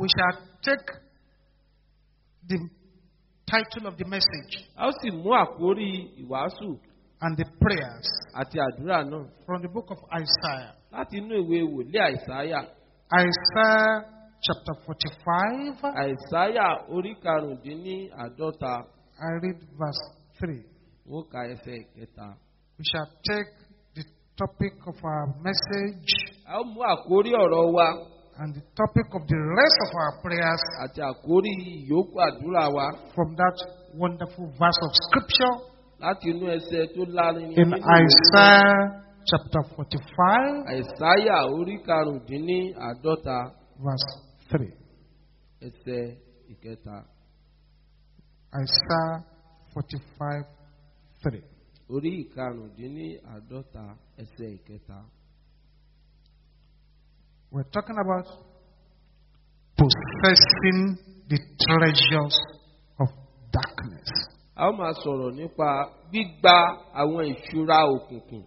We shall take the title of the message a ó sì mú àkórí ìwàásù and the prayers àti àdúrà náà from the book of Isaiah. láti inú ìwé wòlíì àìsáyà Isaiah chapter 45. àìsáyà orí karùndínláàádọ́ta I read verse 3. wọ́n ka ẹsẹ̀ ìkẹta. We shall take the topic of our message a ó mú àkórí ọ̀rọ̀ wa and the topic of the rest of our prayers àti àkórí ìyókù àdúrà wa from that wonderful verse of scripture láti inú ẹsẹ̀ tó lárinrin in Isaiah chapter 45, àìsáyà orí karùndínláàádọ́ta verse 3. ẹsẹ̀ ìkẹta Isaiah 45, 3. orí ìkarùndínláàádọ́ta ẹsẹ̀ ìkẹta. We're talking about possessing the treasures of darkness. a ó máa sọ̀rọ̀ nípa gbígba àwọn ìṣúra òkùnkùn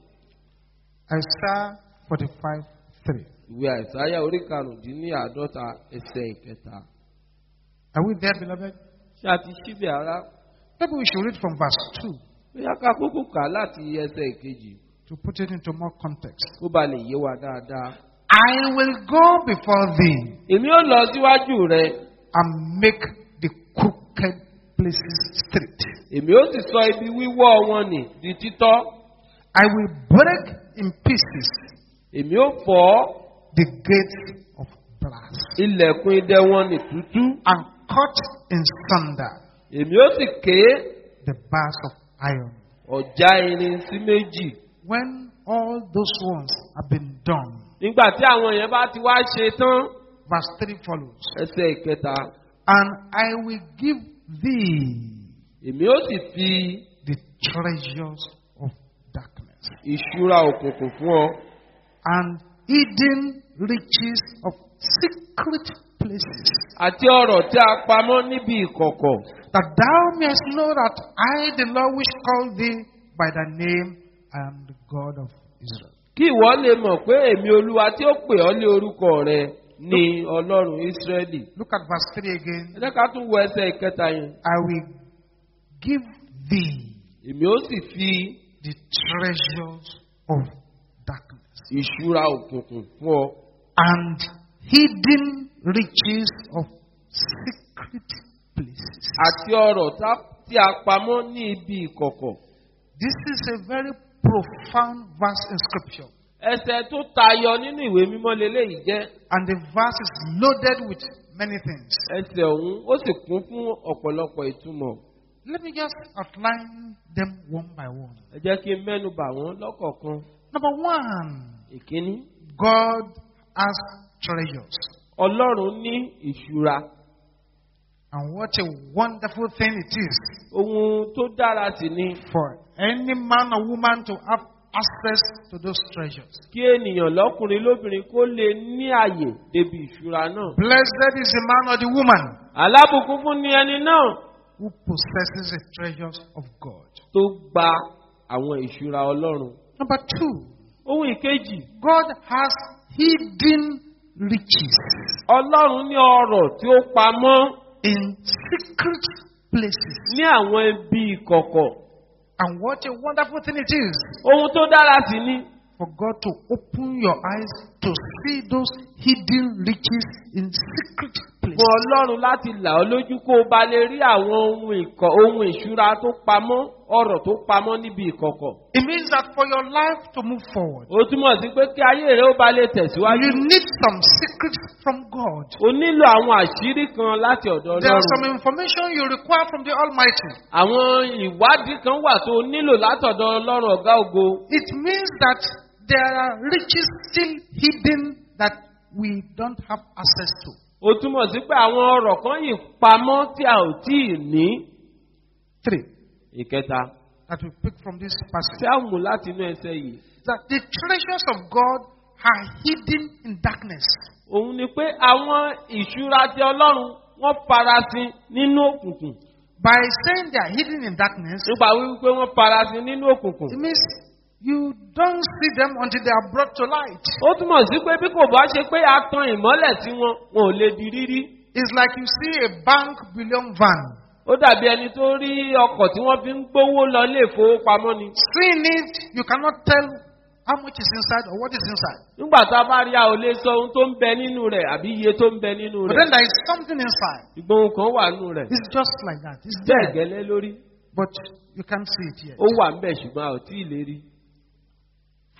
Isaiah 45, 3. ìwé àìsáyà orí karùndínláàádọ́ta ẹsẹ̀ ìkẹta. Are we there, beloved? ṣé a ti ṣíbẹ̀ ara Maybe we should read from verse 2 bóyá ká kúkú kà láti ẹsẹ̀ ìkejì to put it into more context. kó ba lè yé wa dáadáa. I will go before thee èmi ó lọ síwájú rẹ and make the crooked places straight. èmi ó sì sọ ibi wíwọ́ wọn nì di títọ́ I will break in pieces èmi ó fọ́ the gates of brass ilẹ̀kùn idẹ wọn nì tútú and cut in sunder èmi ó sì ké the bars of iron. ọ̀já irin sí méjì When all those ones have been done, nígbà tí àwọn yẹn bá ti wá ṣe tán verse 3 follows. ẹsẹ̀ ìkẹta. And I will give thee èmi ó sì fi the treasures of darkness. ìṣúra òkùnkùn fún ọ. And hidden riches of secret places, àti ọrọ̀ tí a pamọ́ níbi ìkọ̀kọ̀. That thou mayest know that I, the Lord, which called thee by thy name, am the God of Israel. Kí ìwọ lè mọ̀ pé èmi olúwa tí ó pè ọ́ lé orúkọ rẹ ní ọlọ́run ísírẹ́lì Look at verse 3 again. ẹ jẹ́ ká tún wo ẹsẹ̀ ìkẹta yẹn I will give thee èmi ó sì fi the treasures of darkness ìṣúra òkùnkùn fún ọ and hidden riches of secret places. àti ọrọ̀ tí a pamọ́ ní ibi ìkọ̀kọ̀ This is a very profound verse in scripture. ẹsẹ̀ tó tayọ nínú ìwé mímọ́ leléyìí jẹ́ And the verse is loaded with many things. ẹsẹ̀ ọ̀hún ó sì kún fún ọ̀pọ̀lọpọ̀ ìtumọ̀ Let me just outline them one by one. ẹ jẹ́ kí n mẹ́nu bà wọ́n lọ́kọ̀ọ̀kan Number one, ìkíní God has treasures. ọlọ́run ní ìṣúra And what a wonderful thing it is ohun tó dára sí ni for any man or woman to have access to those treasures. kí ènìyàn lọ́kùnrin lóbìnrin kó lè ní àyè débi ìṣúra náà Blessed is the man or the woman alábùkún fún ni ẹni náà who possesses the treasures of God. tó gba àwọn ìṣúra ọlọ́run Number two, ohun ìkejì God has hidden riches ọlọ́run ní ọrọ̀ tí ó pamọ́ in secret places. ní àwọn ibi ìkọ̀kọ̀ And what a wonderful thing it is ohun tó dára sí ni for God to open your eyes to see those hidden riches in secret fún places. ọlọ́run láti là ọ́ lójú kó o bá lè rí àwọn ohun ìkọ̀ ohun ìṣúra tó pamọ́ ọrọ̀ tó pamọ́ níbi ìkọ̀kọ̀ It means that for your life to move forward, ó túmọ̀ sí pé kí ayé rẹ ó bá lè tẹ̀síwájú you need some secrets from God. o nílò àwọn àṣírí kan láti ọ̀dọ̀ There are some ọlọ́run information you require from the Almighty. àwọn ìwádìí kan wà tó nílò látọ̀dọ̀ ọlọ́run ọ̀gá ògo It means that there are riches still hidden that we don't have access to. ó túmọ̀ sí pé àwọn ọrọ̀ kan yìí pamọ́ tí a ò tí ì ní Three, ìkẹta that we pick from this tí passage. a mú láti inú ẹsẹ̀ yìí That the treasures of God are hidden in darkness. òun ni pé àwọn ìṣúra ti ọlọ́run wọ́n farasin nínú òkùnkùn By saying they are hidden in darkness, nípa wípé wọ́n farasin nínú òkùnkùn. it means you don't see them until they are brought to light. ó túmọ̀ sí pé bí kò bá ṣe pé a tan ìmọ́lẹ̀ sí wọn wọn ò lè di rírí. It's like you see a bank billion van. ó dàbí ẹni tó rí ọkọ̀ tí wọ́n fi ń gbówó lọ ilé ìfowópamọ́ ni. Seeing it, you cannot tell how much is inside or what is inside. nígbà tá a bá rí a ò lè sọ ohun tó ń bẹ nínú rẹ̀ àbí iye tó ń bẹ nínú But rẹ̀. then there is something inside. ohun kan wà nínú rẹ̀. It's just like that. It's bẹ́ẹ̀ there, gẹ́lẹ́ lórí. but you can't see it yet. ó wà ń bẹ̀ ṣùgbọ́n a ò tí ì lè rí.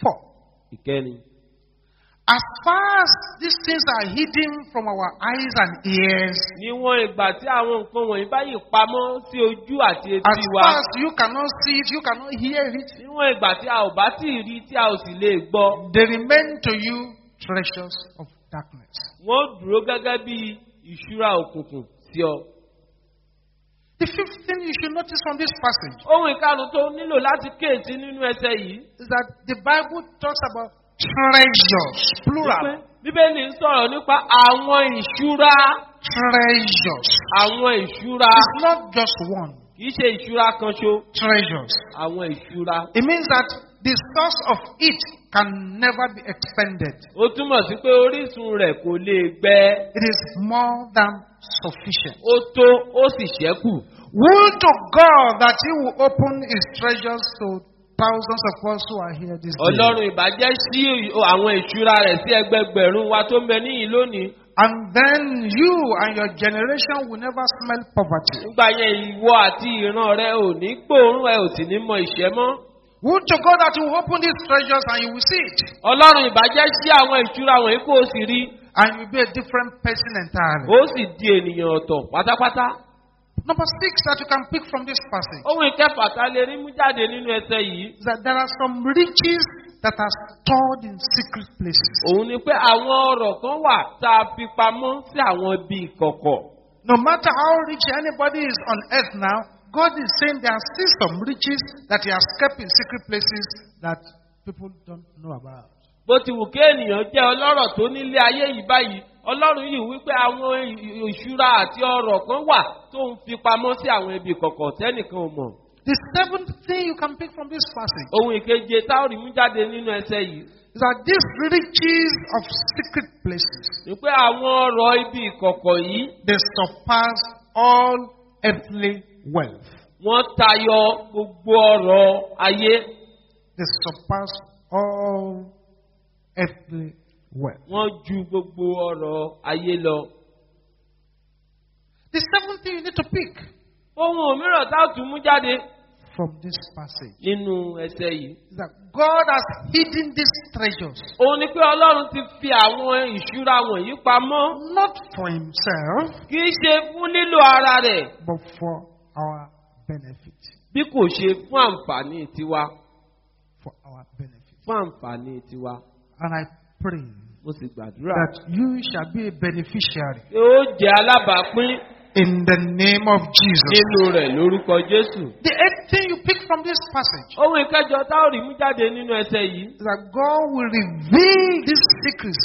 Four. ìkẹni. As far as these things are hidden from our eyes and ears, níwọ̀n ìgbà tí àwọn nǹkan wọ̀nyí báyìí pamọ́ sí ojú àti as etí wa. far as you cannot see it, you cannot hear it, níwọ̀n ìgbà tí a ò bá tí ì rí tí a ò sì lè gbọ́. they remain to you treasures of darkness. wọ́n dúró gẹ́gẹ́ bí ìṣúra òkùnkùn sí ọ. The fifth thing you should notice from this passage ohun ìkarùn tó nílò láti kéèsì nínú ẹsẹ̀ yìí. is that the Bible talks about treasures, plural. bíbélì ń sọ̀rọ̀ nípa àwọn ìṣúra. Treasures. àwọn ìṣúra It's not just one. kì í ṣe ìṣúra kan ṣo. Treasures. àwọn ìṣúra. It means that the source of it can never be expended. ó túmọ̀ sí pé orísun rẹ̀ kò lè gbẹ. It is more than sufficient. ó tó ó sì ṣẹ́kù. Would to God that He will open His treasures to thousands of us who are here this day. ọlọ́run ìbàjẹ́ sí àwọn ìṣúra rẹ̀ sí ẹgbẹgbẹ̀rún wa tó ń bẹ níyìn lónìí. And then you and your generation will never smell poverty. nígbà yẹn ìwọ àti ìran rẹ ò ní gbóòórùn ẹ ò sì ní mọ ìṣẹ́ mọ́. Would to God that will open these treasures and you will see it. ọlọ́run ìbàjẹ́ sí àwọn ìṣúra wọ̀nyí kó o sì rí. And you'll be a different person entirely. ó sì di ènìyàn ọ̀tọ̀ pátápátá. Number six that you can pick from this passage ohun ìkẹfà tá a lè rí mú jáde nínú ẹsẹ̀ yìí. that there are some riches that are stored in secret places. òun ni pé àwọn ọ̀rọ̀ kan wà tá a fi pamọ́ sí àwọn ibi ìkọ̀kọ̀. No matter how rich anybody is on earth now, God is saying there are still some riches that He has kept in secret places that people don't know about. bó ti wù kí ènìyàn jẹ́ ọlọ́rọ̀ tó nílé ayé yìí báyìí ọlọ́run yìí wípé àwọn ìṣúra àti ọrọ̀ kan wà tó ń fi pamọ́ sí àwọn ibi ìkọ̀kọ̀ tẹ́nìkan ò mọ̀. The seventh thing you can pick from this passage ohun ìkeje táwọn mú jáde nínú ẹsẹ̀ yìí is that these riches of secret places ni pé àwọn ọrọ̀ ibi ìkọ̀kọ̀ yìí they surpass all earthly wealth. wọ́n tayọ gbogbo ọrọ̀ ayé They surpass all earthly wealth. wọ́n ju gbogbo ọrọ̀ ayé lọ. The seventh thing you need to pick ohun mìíràn táwọn tún mú jáde from this passage nínú ẹsẹ̀ yìí that God has hidden these treasures òun ni pé ọlọ́run ti fi àwọn ìṣúra wọ̀nyí pamọ́ not for Himself kì í ṣe fún lílo ara rẹ̀ but for our benefit. bí kò ṣe fún àǹfààní tiwa For our benefit. fún àǹfààní tiwa And I pray mo sì gbàdúrà that you shall be a beneficiary pé ó jẹ́ alábàápín in the name of Jesus. nínú rẹ̀ lórúkọ jésù. The thing you pick from this passage ohun ìkẹjọ táwọn rí mú jáde nínú ẹsẹ̀ yìí is that God will reveal these secrets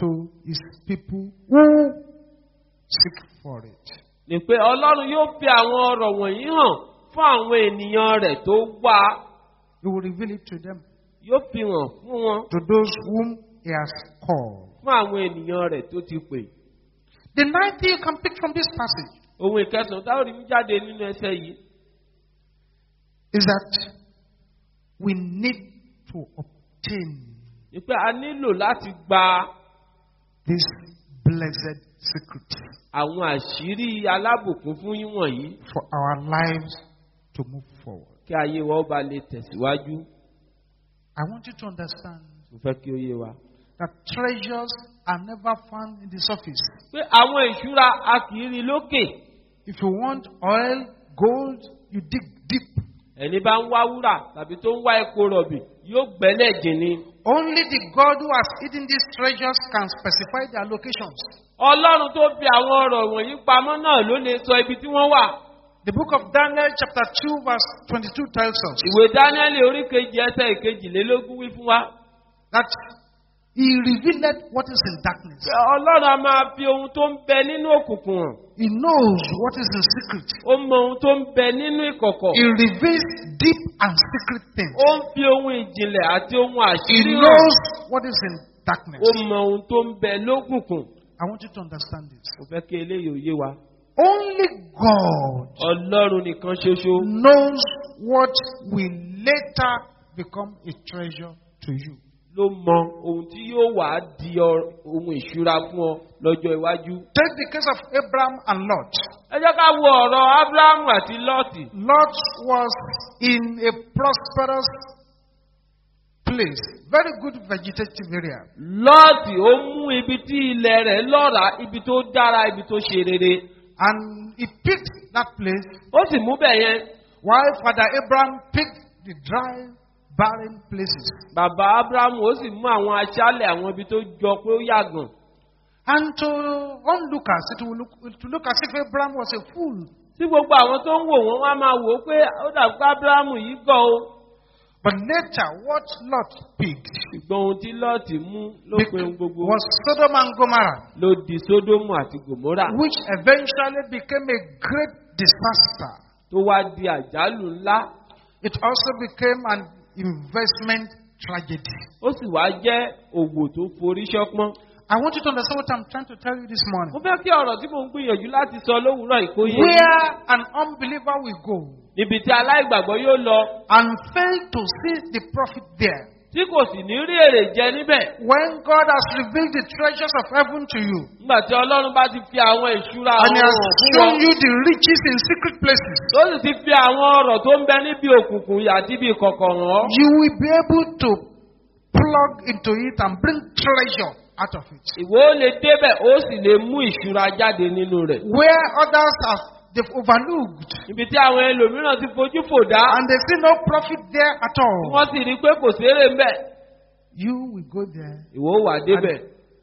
to His people who seek for it. Ni pé ọlọ́run yóò fi àwọn ọ̀rọ̀ wọ̀nyí hàn fún àwọn ènìyàn rẹ̀ tó wá He will reveal it to them, yóò fi hàn fún wọn to those whom He has called. fún àwọn ènìyàn rẹ̀ tó ti pè. The ninth thing you can pick from this passage ohun ìkẹsàn-án táwọn rí mú jáde nínú ẹsẹ̀ yìí is that we need to obtain ni pé a nílò láti gba this blessed secret àwọn àṣírí alábùkún fún yín wọ̀nyí for our lives to move forward. kí ayé wa ó ba lè tẹ̀síwájú. I want you to understand mo fẹ́ kí ó yé wa. that treasures are never found in the surface. pé àwọn ìṣúra a kì í rí lókè If you want oil, gold, you dig deep. ẹni bá ń wá wúrà tàbí tó ń wá epo rọ̀bì yóò gbẹ́lẹ̀ jìnnì. Only the God who has hidden these treasures can specify their locations. ọlọ́run tó fi àwọn ọ̀rọ̀ wọ̀nyí pamọ́ náà ló lè sọ ibi tí wọ́n wà. The book of Daniel, chapter 2, verse 22, tells us ìwé dáníẹ́lì orí kejì ẹsẹ̀ ìkejìlélógún wí fún wa. that He revealed what is in darkness. ọlọ́run a máa fi ohun tó ń bẹ nínú òkùnkùn. He knows what is in secret. ó mọ ohun tó ń bẹ nínú ìkọ̀kọ̀. He reveals deep and secret things. ó ń fi ohun ìjìnlẹ̀ àti ohun He àṣírí hàn. knows what is in darkness. ó mọ ohun tó ń bẹ lókùnkùn. I want you to understand this. Mo fẹ́ kí eléyìí ò yé wa. Only God Ọlọ́run nìkan ṣoṣo knows what will later become a treasure to you. Ló mọ ohun tí yóò wá di ohun ìṣúra fún ọ lọ́jọ́ iwájú. Take the case of Abraham and Lot. Ẹ jẹ́ ká wo ọ̀rọ̀ Ábúráhámù àti Lọ́ọ̀tì. Lot was in a prosperous place, very good vegetative area. Lọ́ọ̀tì ó mú ibi tí ilẹ̀ rẹ̀ lọ́ràá, ibi tó dára, ibi tó ṣe rere. And he picked that place Ó sì mú bẹ̀ yẹn. while Father Abraham picked the dry, barren places. Bàbá Ábúráhámù ó sì mú àwọn aṣálẹ̀ àwọn ibi tó jọ pé ó yàgàn. And to onlookers, it will look, will look as if Abraham was a fool. Tí gbogbo àwọn tó ń wò wọ́n wá máa wò ó pé ó dàbí pé Ábúráhámù yìí gọ̀ o. But later, what Lot picked Ṣùgbọ́n ohun tí Lọ́ọ̀tì mú ló pe ohun gbogbo was Sodom and Gomorrah, ló di Sódómù àti Gòmórà which eventually became a great disaster. tó wá di àjálù ńlá. It also became an investment tragedy. Ó sì wá jẹ́ òwò tó forí ṣọ́pọ́n. I want you to understand what I'm trying to tell you this Mo morning. fẹ́ kí ọ̀rọ̀ tí mò ń gbìyànjú láti sọ lówùúrọ̀ ìkóyè Where an unbeliever will go níbi tí aláìgbàgbọ́ yóò lọ and fail to see the profit there. Tí kò sì ní rí èrè jẹ níbẹ̀. When God has revealed the treasures of heaven to you Nígbà tí Ọlọ́run bá ti fi àwọn ìṣúra and He àwọn has ọ̀rọ̀ fún shown wọn. you the riches in secret places, Tó sì ti fi àwọn ọ̀rọ̀ tó ń bẹ níbi òkùnkùn àti ibi ìkọ̀kọ̀ hàn. you will be able to plug into it and bring treasure out of it. Ìwọ lè débẹ̀ ó sì lè mú ìṣúra jáde nínú rẹ̀. Where others have they've overlooked Ibi tí àwọn ẹlòmíràn ti fojú fò dá. and they see no profit there at all, Wọ́n sì rí pé kò sérè ń bẹ̀. you will go there Ìwọ wà débẹ̀.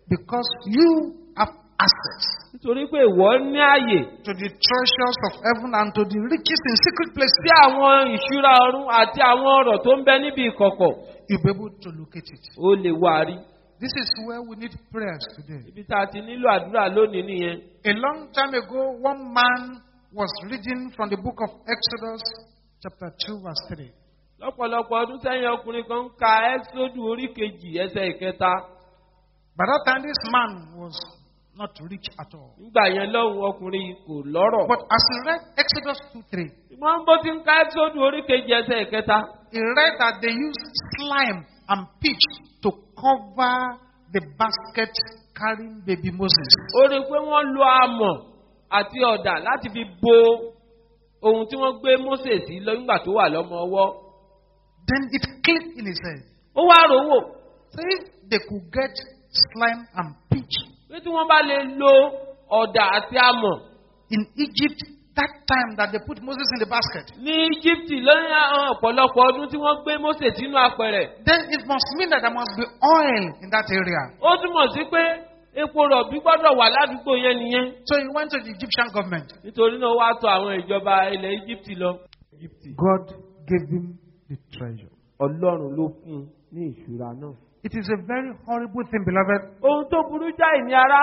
because you have access Nítorí pé ìwọ ní àyè to the treasures of heaven and to the riches in secret places. sí àwọn ìṣúra ọ̀run àti àwọn ọ̀rọ̀ tó ń bẹ níbi ìkọ̀kọ̀. You'll be able to locate it. Ó lè wà rí. This is where we need prayers today. Ibi tá a ti nílò àdúrà lónìí nìyẹn. A long time ago, one man was reading from the book of Exodus, chapter 2, verse 3. Lọ́pọ̀lọpọ̀ ọdún sẹ́yìn ọkùnrin kan ń ka ẹ́sódù orí kejì ẹsẹ̀ ìkẹta. By that time, this man was not rich at all. Nígbà yẹn lọ́hùn ọkùnrin kò lọ́rọ̀. But as he read Exodus 2 3, Ṣùgbọ́n bó ti ń ka ẹ́sódù orí kejì ẹsẹ̀ ìkẹta. he read that they used slime and pitch to cover the basket carrying baby Moses. Ó rí i pé wọ́n lo amọ̀ àti ọ̀dà láti fi bo ohun tí wọ́n gbé Mósè sí nígbà tó wà lọ́mọ ọwọ́. Then it clicked in his head. Ó wá rò wò So if they could get slime and pitch pé tí wọ́n bá lè lo ọ̀dà àti amọ̀ in Egypt, that time that they put Moses in the basket, ní Íjíbítì lẹ́yìn àwọn ọ̀pọ̀lọpọ̀ ọdún tí wọ́n gbé Mósè sínú apẹ̀rẹ̀. then it must mean that there must be oil in that area. Ó túmọ̀ sí pé epo rọ̀bì gbọ́dọ̀ wà ládùúgbò yẹn nìyẹn. So he went to the Egyptian government. Nítorí náà wá tọ̀ àwọn ìjọba ilẹ̀ Íjíbítì lọ. God gave him the treasure. Ọlọ́run ló fún un ní ìṣúra náà. It is a very horrible thing, beloved, Ohun tó burú jáì ní ara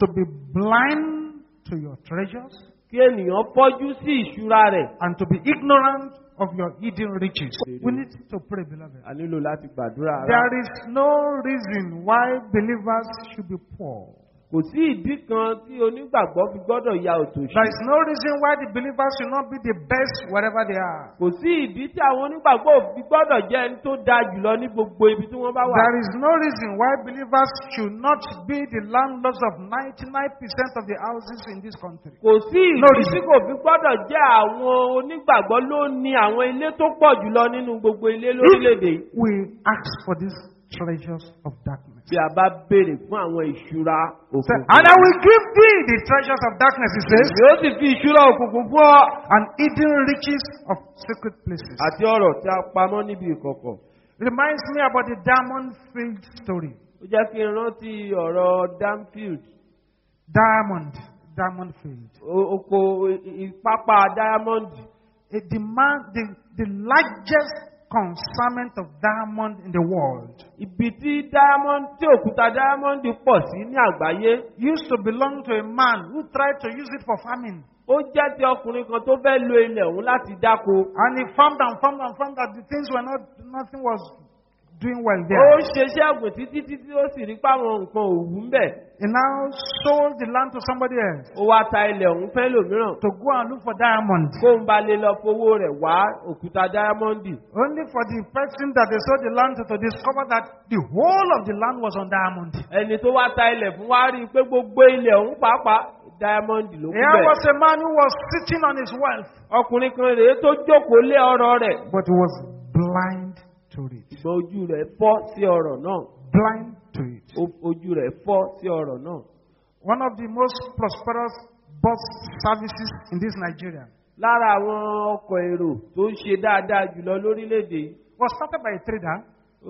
to be blind to your treasures kí ènìyàn fọ́jú sí ìṣúra rẹ̀. and to be ignorant of your hidden riches. We need to pray, beloved. A nílò láti gbàdúrà. There is no reason why believers should be poor. Kò sí ìdí kan tí onígbàgbọ́ fi gbọ́dọ̀ ya òtòṣì. There is no reason why the believers should not be the best wherever they are. Kò sí ìdí tí àwọn onígbàgbọ́ òfin gbọ́dọ̀ jẹ́ ẹni tó dáa jùlọ ní gbogbo ibi tí wọ́n bá wà. There is no reason why believers should not be the landlords of 99% of the houses in this country. Kò sí ìdí tí kò fi gbọ́dọ̀ jẹ́ àwọn onígbàgbọ́ ló ní àwọn ilé tó pọ̀ jùlọ nínú gbogbo ilé lórílẹ̀‐èdè yìí. We ask for these treasures of darkness. Bí a bá béèrè fún àwọn ìṣúra òkùnkùn. And I will give thee the treasures of darkness, he says, Yóò sì fi ìṣúra òkùnkùn fún ọ. and hidden riches of secret places. Àti ọ̀rọ̀ tí a pamọ́ níbi ìkọ̀kọ̀. Reminds me about the diamond field story. Ó jẹ́ kí n rántí ọ̀rọ̀ Damfield. Diamond, diamond field. Oko pápá Diamond. A demand, the, the largest consignment of diamond in the world Ibi tí Diamond tí òkúta Diamond pọ̀ sí ní àgbáyé. used to belong to a man who tried to use it for farming. Ó jẹ́ ti ọkùnrin kan tó fẹ́ lo ilẹ̀ òun láti dáko. And he farmed and farmed and farmed that the things were not, nothing was doing well ó there. ṣeṣẹ́ ọ̀gbìn títí títí ó sì rí páwọn nǹkan òwú ń bẹ̀. He now sold the land to somebody else ó wá ta ilẹ̀ ọ̀hún fẹ́ lòmíràn to go and look for diamond. kó ń ba lè lọ fowó rẹ̀ wá òkúta dáyámọ́ndì. Only for the person that they sold the land to to discover that the whole of the land was on diamond. ẹni tó wá ta ilẹ̀ fún wa rí i pé gbogbo ilẹ̀ ọ̀hún pàápàá dáyámọ́ndì ló kú Here bẹ̀. was a man who was sitting on his wealth, ọkùnrin kan rèé tó jókòó lé ọrọ̀ rẹ̀ but he was blind to it. ṣùgbọ́n ojú rẹ̀ fọ́ sí ọrọ̀ náà Blind to it. Ojú rẹ̀ fọ́ sí ọrọ̀ náà. One of the most prosperous bus services in this Nigeria lára àwọn ọkọ̀ èrò tó ń ṣe dáadáa jùlọ lórílẹ̀‐èdè yìí was started by a trader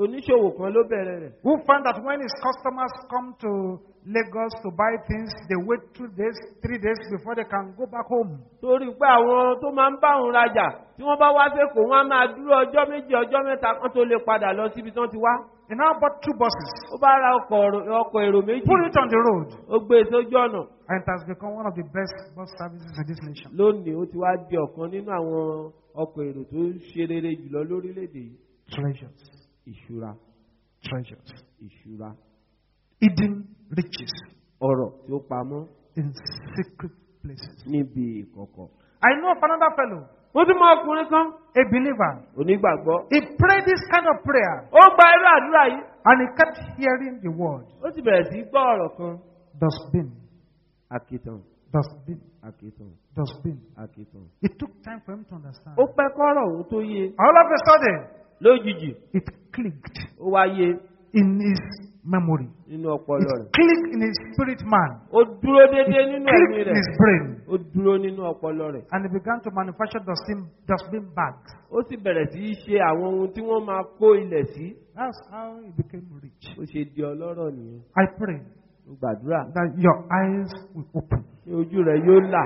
oníṣòwò kan ló bẹ̀rẹ̀ rẹ̀. who found that when his customers come to Lagos to buy things, they wait two days, three days before they can go back home. torí pé àwọn tó máa ń bá òun rajà tí wọ́n bá wá sẹ́kọ̀ọ́ wọn á máa dúró ọjọ́ méjì ọjọ́ mẹ́ta kan tó lè padà lọ síbi tí wọ́n ti wá. He now bought two buses, ó bá ra ọkọ̀ èrò méjì put it on the road, ó gbé e sójú ọ̀nà and it has become one of the best bus services in this nation. lónìí ó ti wá di ọ̀kan nínú àwọn ọkọ̀ èrò tó ṣe rere jùlọ lórílẹ̀‐èdè yìí. Treasures, ìṣúra treasures, ìṣúra hidden riches ọ̀rọ̀ tí ó pamọ́ in secret places. níbi ìkọ̀kọ̀. I know of another fellow, mo tún mọ ọkùnrin kan a believer. onígbàgbọ́ He prayed this kind of prayer, ó gba irú àdúrà yìí and he kept hearing the word ó sì bẹ̀rẹ̀ sí gbọ́ ọ̀rọ̀ kan. dustbin, àkìtàn dustbin, àkìtàn dustbin. àkìtàn. It took time for him to understand. ó pẹ́ kọ́rọ̀ òun tó yé All of a sudden, lójijì it clicked ó wá yé in his memory. nínú It ọpọlọ rẹ̀. clicked in his spirit man. ó dúró It déédéé nínú ẹ̀mí clicked in rẹ̀ his brain. ó dúró nínú ọpọlọ rẹ̀. And he began to manufacture dustbin, dustbin bags. ó sì bẹ̀rẹ̀ sí í ṣe àwọn ohun tí wọ́n máa kó ilẹ̀ sí. That's how he became rich. ó ṣe di ọlọ́rọ̀ nìyẹn. I pray ó gbàdúrà that your eyes will open ní ojú rẹ̀ yóò là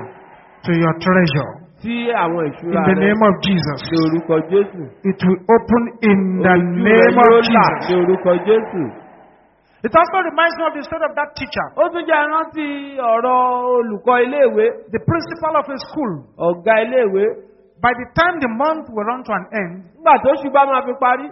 to your treasure. Sí àwọn In the name of Jesus. ní orúkọ jésù. It will open in the name of ní Jesus. orúkọ jésù. It also reminds me of the story of that teacher, ó tún jẹ́ rántí ọ̀rọ̀ olùkọ́ iléèwé the principal of a school. ọ̀gá iléèwé By the time the month will run to an end, nígbà tó ṣùgbọ́n máa fi parí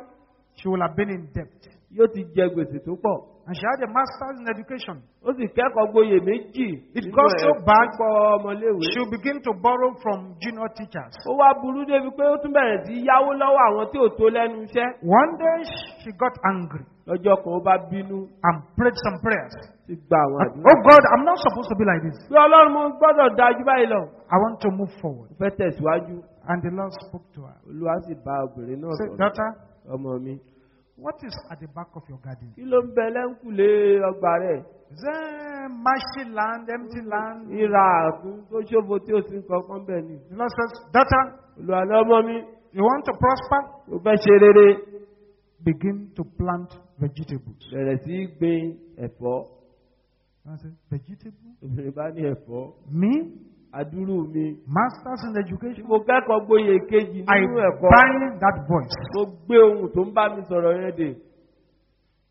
she will have been in debt. yóò ti jẹ gbèsè tó pọ̀. And she had a master's in education. ó sì kẹ́kọ̀ọ́ gboyè méjì It got so bad, ẹ̀kọ́ ọmọléèwé. She begin to borrow from junior teachers. ó wá burú débi pé ó tún bẹ̀rẹ̀ sí yáwó lọ́wọ́ àwọn tí ò tó lẹ́nu iṣẹ́. One day she got angry lọ́jọ́ kan ó bá bínú and prayed some prayers. sí gba àwọn And, àdúrà. oh God, I'm not supposed to be like this. pé ọlọ́run mo gbọ́dọ̀ dájú báyìí lọ. I want to move forward. mo fẹ́ tẹ̀síwájú. And the Lord spoke to her. olúwa sì bá obìnrin náà Say, daughter, ọmọ mi. What is at the back of your garden? kí ló ń bẹ lẹ́ńkùlé ọgbà rẹ̀? Is there marshy land, empty land? ìrà àtún tó ṣòfò tí ó sì ń kankan bẹ̀ ni. The Lord says, daughter, olúwa lọ́mọ mi. you want to prosper? mo fẹ́ ṣe rere. Begin to plant vegetables. bẹ̀rẹ̀ sí gbin ẹ̀fọ́. Vegetable? obìnrin bá ní ẹ̀fọ́. Me? Adúrú mi. Masters in education? mo kẹ́kọ̀ọ́ gboyè kejì I nínú ẹ̀kọ́. bind that voice. mo gbé ohun tó ń bá mi sọ̀rọ̀ yẹn dè.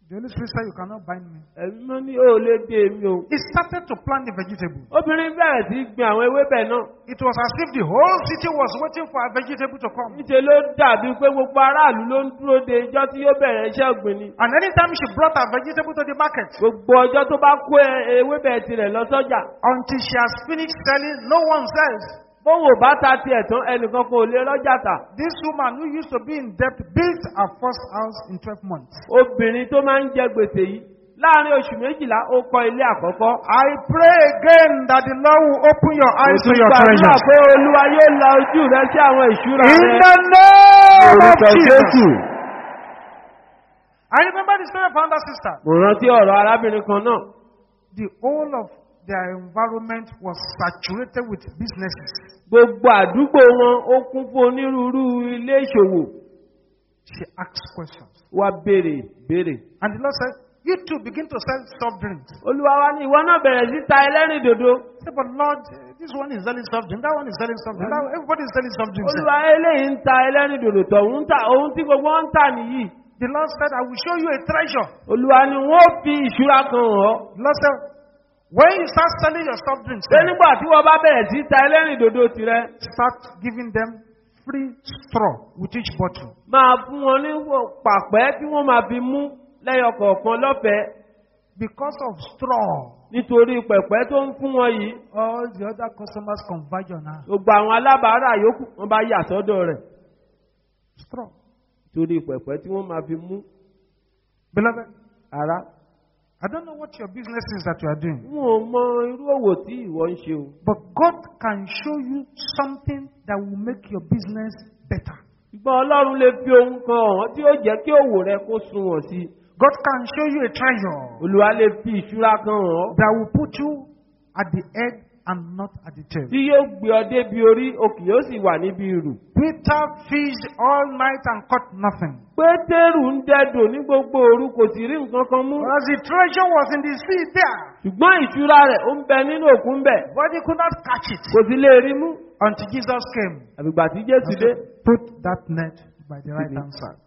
The Holy Spirit said, you cannot bind me. ẹ̀mí mọ́ ní ó lè dé mi o. He started to plant the vegetable. obìnrin bẹ̀rẹ̀ sí í gbin àwọn ewébẹ̀ náà. It was as if the whole city was waiting for a vegetable to come. níṣẹ́ ló dàbí pé gbogbo aráàlú ló ń dúró de ijọ́ tí yóò bẹ̀rẹ̀ iṣẹ́ ọ̀gbìn ni. And anytime she brought her vegetable to the market, gbogbo ọjọ́ tó bá kó ẹ- ewébẹ̀ tirẹ̀ lọ sọ́jà. until she has finished selling, no one sells. Bóun ò bá ta tiẹ̀ tán ẹnìkan kò lè lọ́jà tà. This woman who used to be in debt built her first house in 12 months. obìnrin tó máa ń jẹ gbèsè yìí láàárín oṣù méjìlá ó kọ́ ilé àkọ́kọ́. I pray again that the Lord will open your eyes to your Gbàdúrà treasures. pé olúwa yóò la ojú rẹ sí àwọn ìṣúra In rẹ. the name of Jesus. I remember the story of another sister. Mo rántí ọ̀rọ̀ arábìnrin kan náà. The whole of their environment was saturated with businesses. Gbogbo àdúgbò wọn ó kún fún onírúurú ilé ìṣòwò. She asked questions. Wá béèrè béèrè. And the Lord said, You too begin to sell soft drinks. Olúwa wa ní ìwọ náà bẹ̀rẹ̀ sí ta ẹlẹ́rìn dòdò. Say, but Lord, this one is selling soft drink, that one is selling soft drink, that, everybody is selling soft drinks. Olúwa eléyìí ń ta ẹlẹ́rìn dòdò tọ̀hún ń ta ohun tí gbogbo wọn ń tà nìyí. The Lord said, I will show you a treasure. Olúwa ni wọ́n fi ìṣúra kan hàn. The Lord said, when you start selling your soft drinks, Ṣé nígbà tí wọ́n bá bẹ̀rẹ̀ sí ta ẹlẹ́rìn dòdò tirẹ̀? start giving them free straw with each bottle. máa fún wọn ní pàpẹ́ tí wọ́n máa fi mú lẹ́yọ kọ̀ọ̀kan lọ́fẹ̀ẹ́ Because of straw, nítorí pẹ̀pẹ́ tó ń fún wọn yìí all the other customers converge on her. gbogbo àwọn alábàárà yòókù wọn bá yà sọ́dọ̀ rẹ̀ Straw. torí pẹ̀pẹ́ tí wọ́n máa fi mú Beloved, ara. I don't know what your business is that you are doing, wọn ò mọ irú òwò tí ìwọ ń ṣe o. But God can show you something that will make your business better. ṣùgbọ́n ọlọ́run lè fi ohun kan hàn tí ó jẹ́ kí òwò rẹ kó sunwọ̀n sí. I God can show you a treasure olùwà lè fi ìṣúra kan hàn. ọ́ that will put you at the head and not at the tail. tí yóò gbé ọ débi orí o kì yóò sì wà níbi ìrù. Peter fished all night and caught nothing. pétérù ń dẹdò ní gbogbo òru kò sì rí nǹkan kan mú Whereas the treasure was in the sea there, ṣùgbọ́n ìṣúra rẹ̀ ó ń bẹ nínú òkun bẹ̀ but he could not catch it kò sì lè rí mú until Jesus came. àbígbà tí jésù dé Put that net by the right hand side.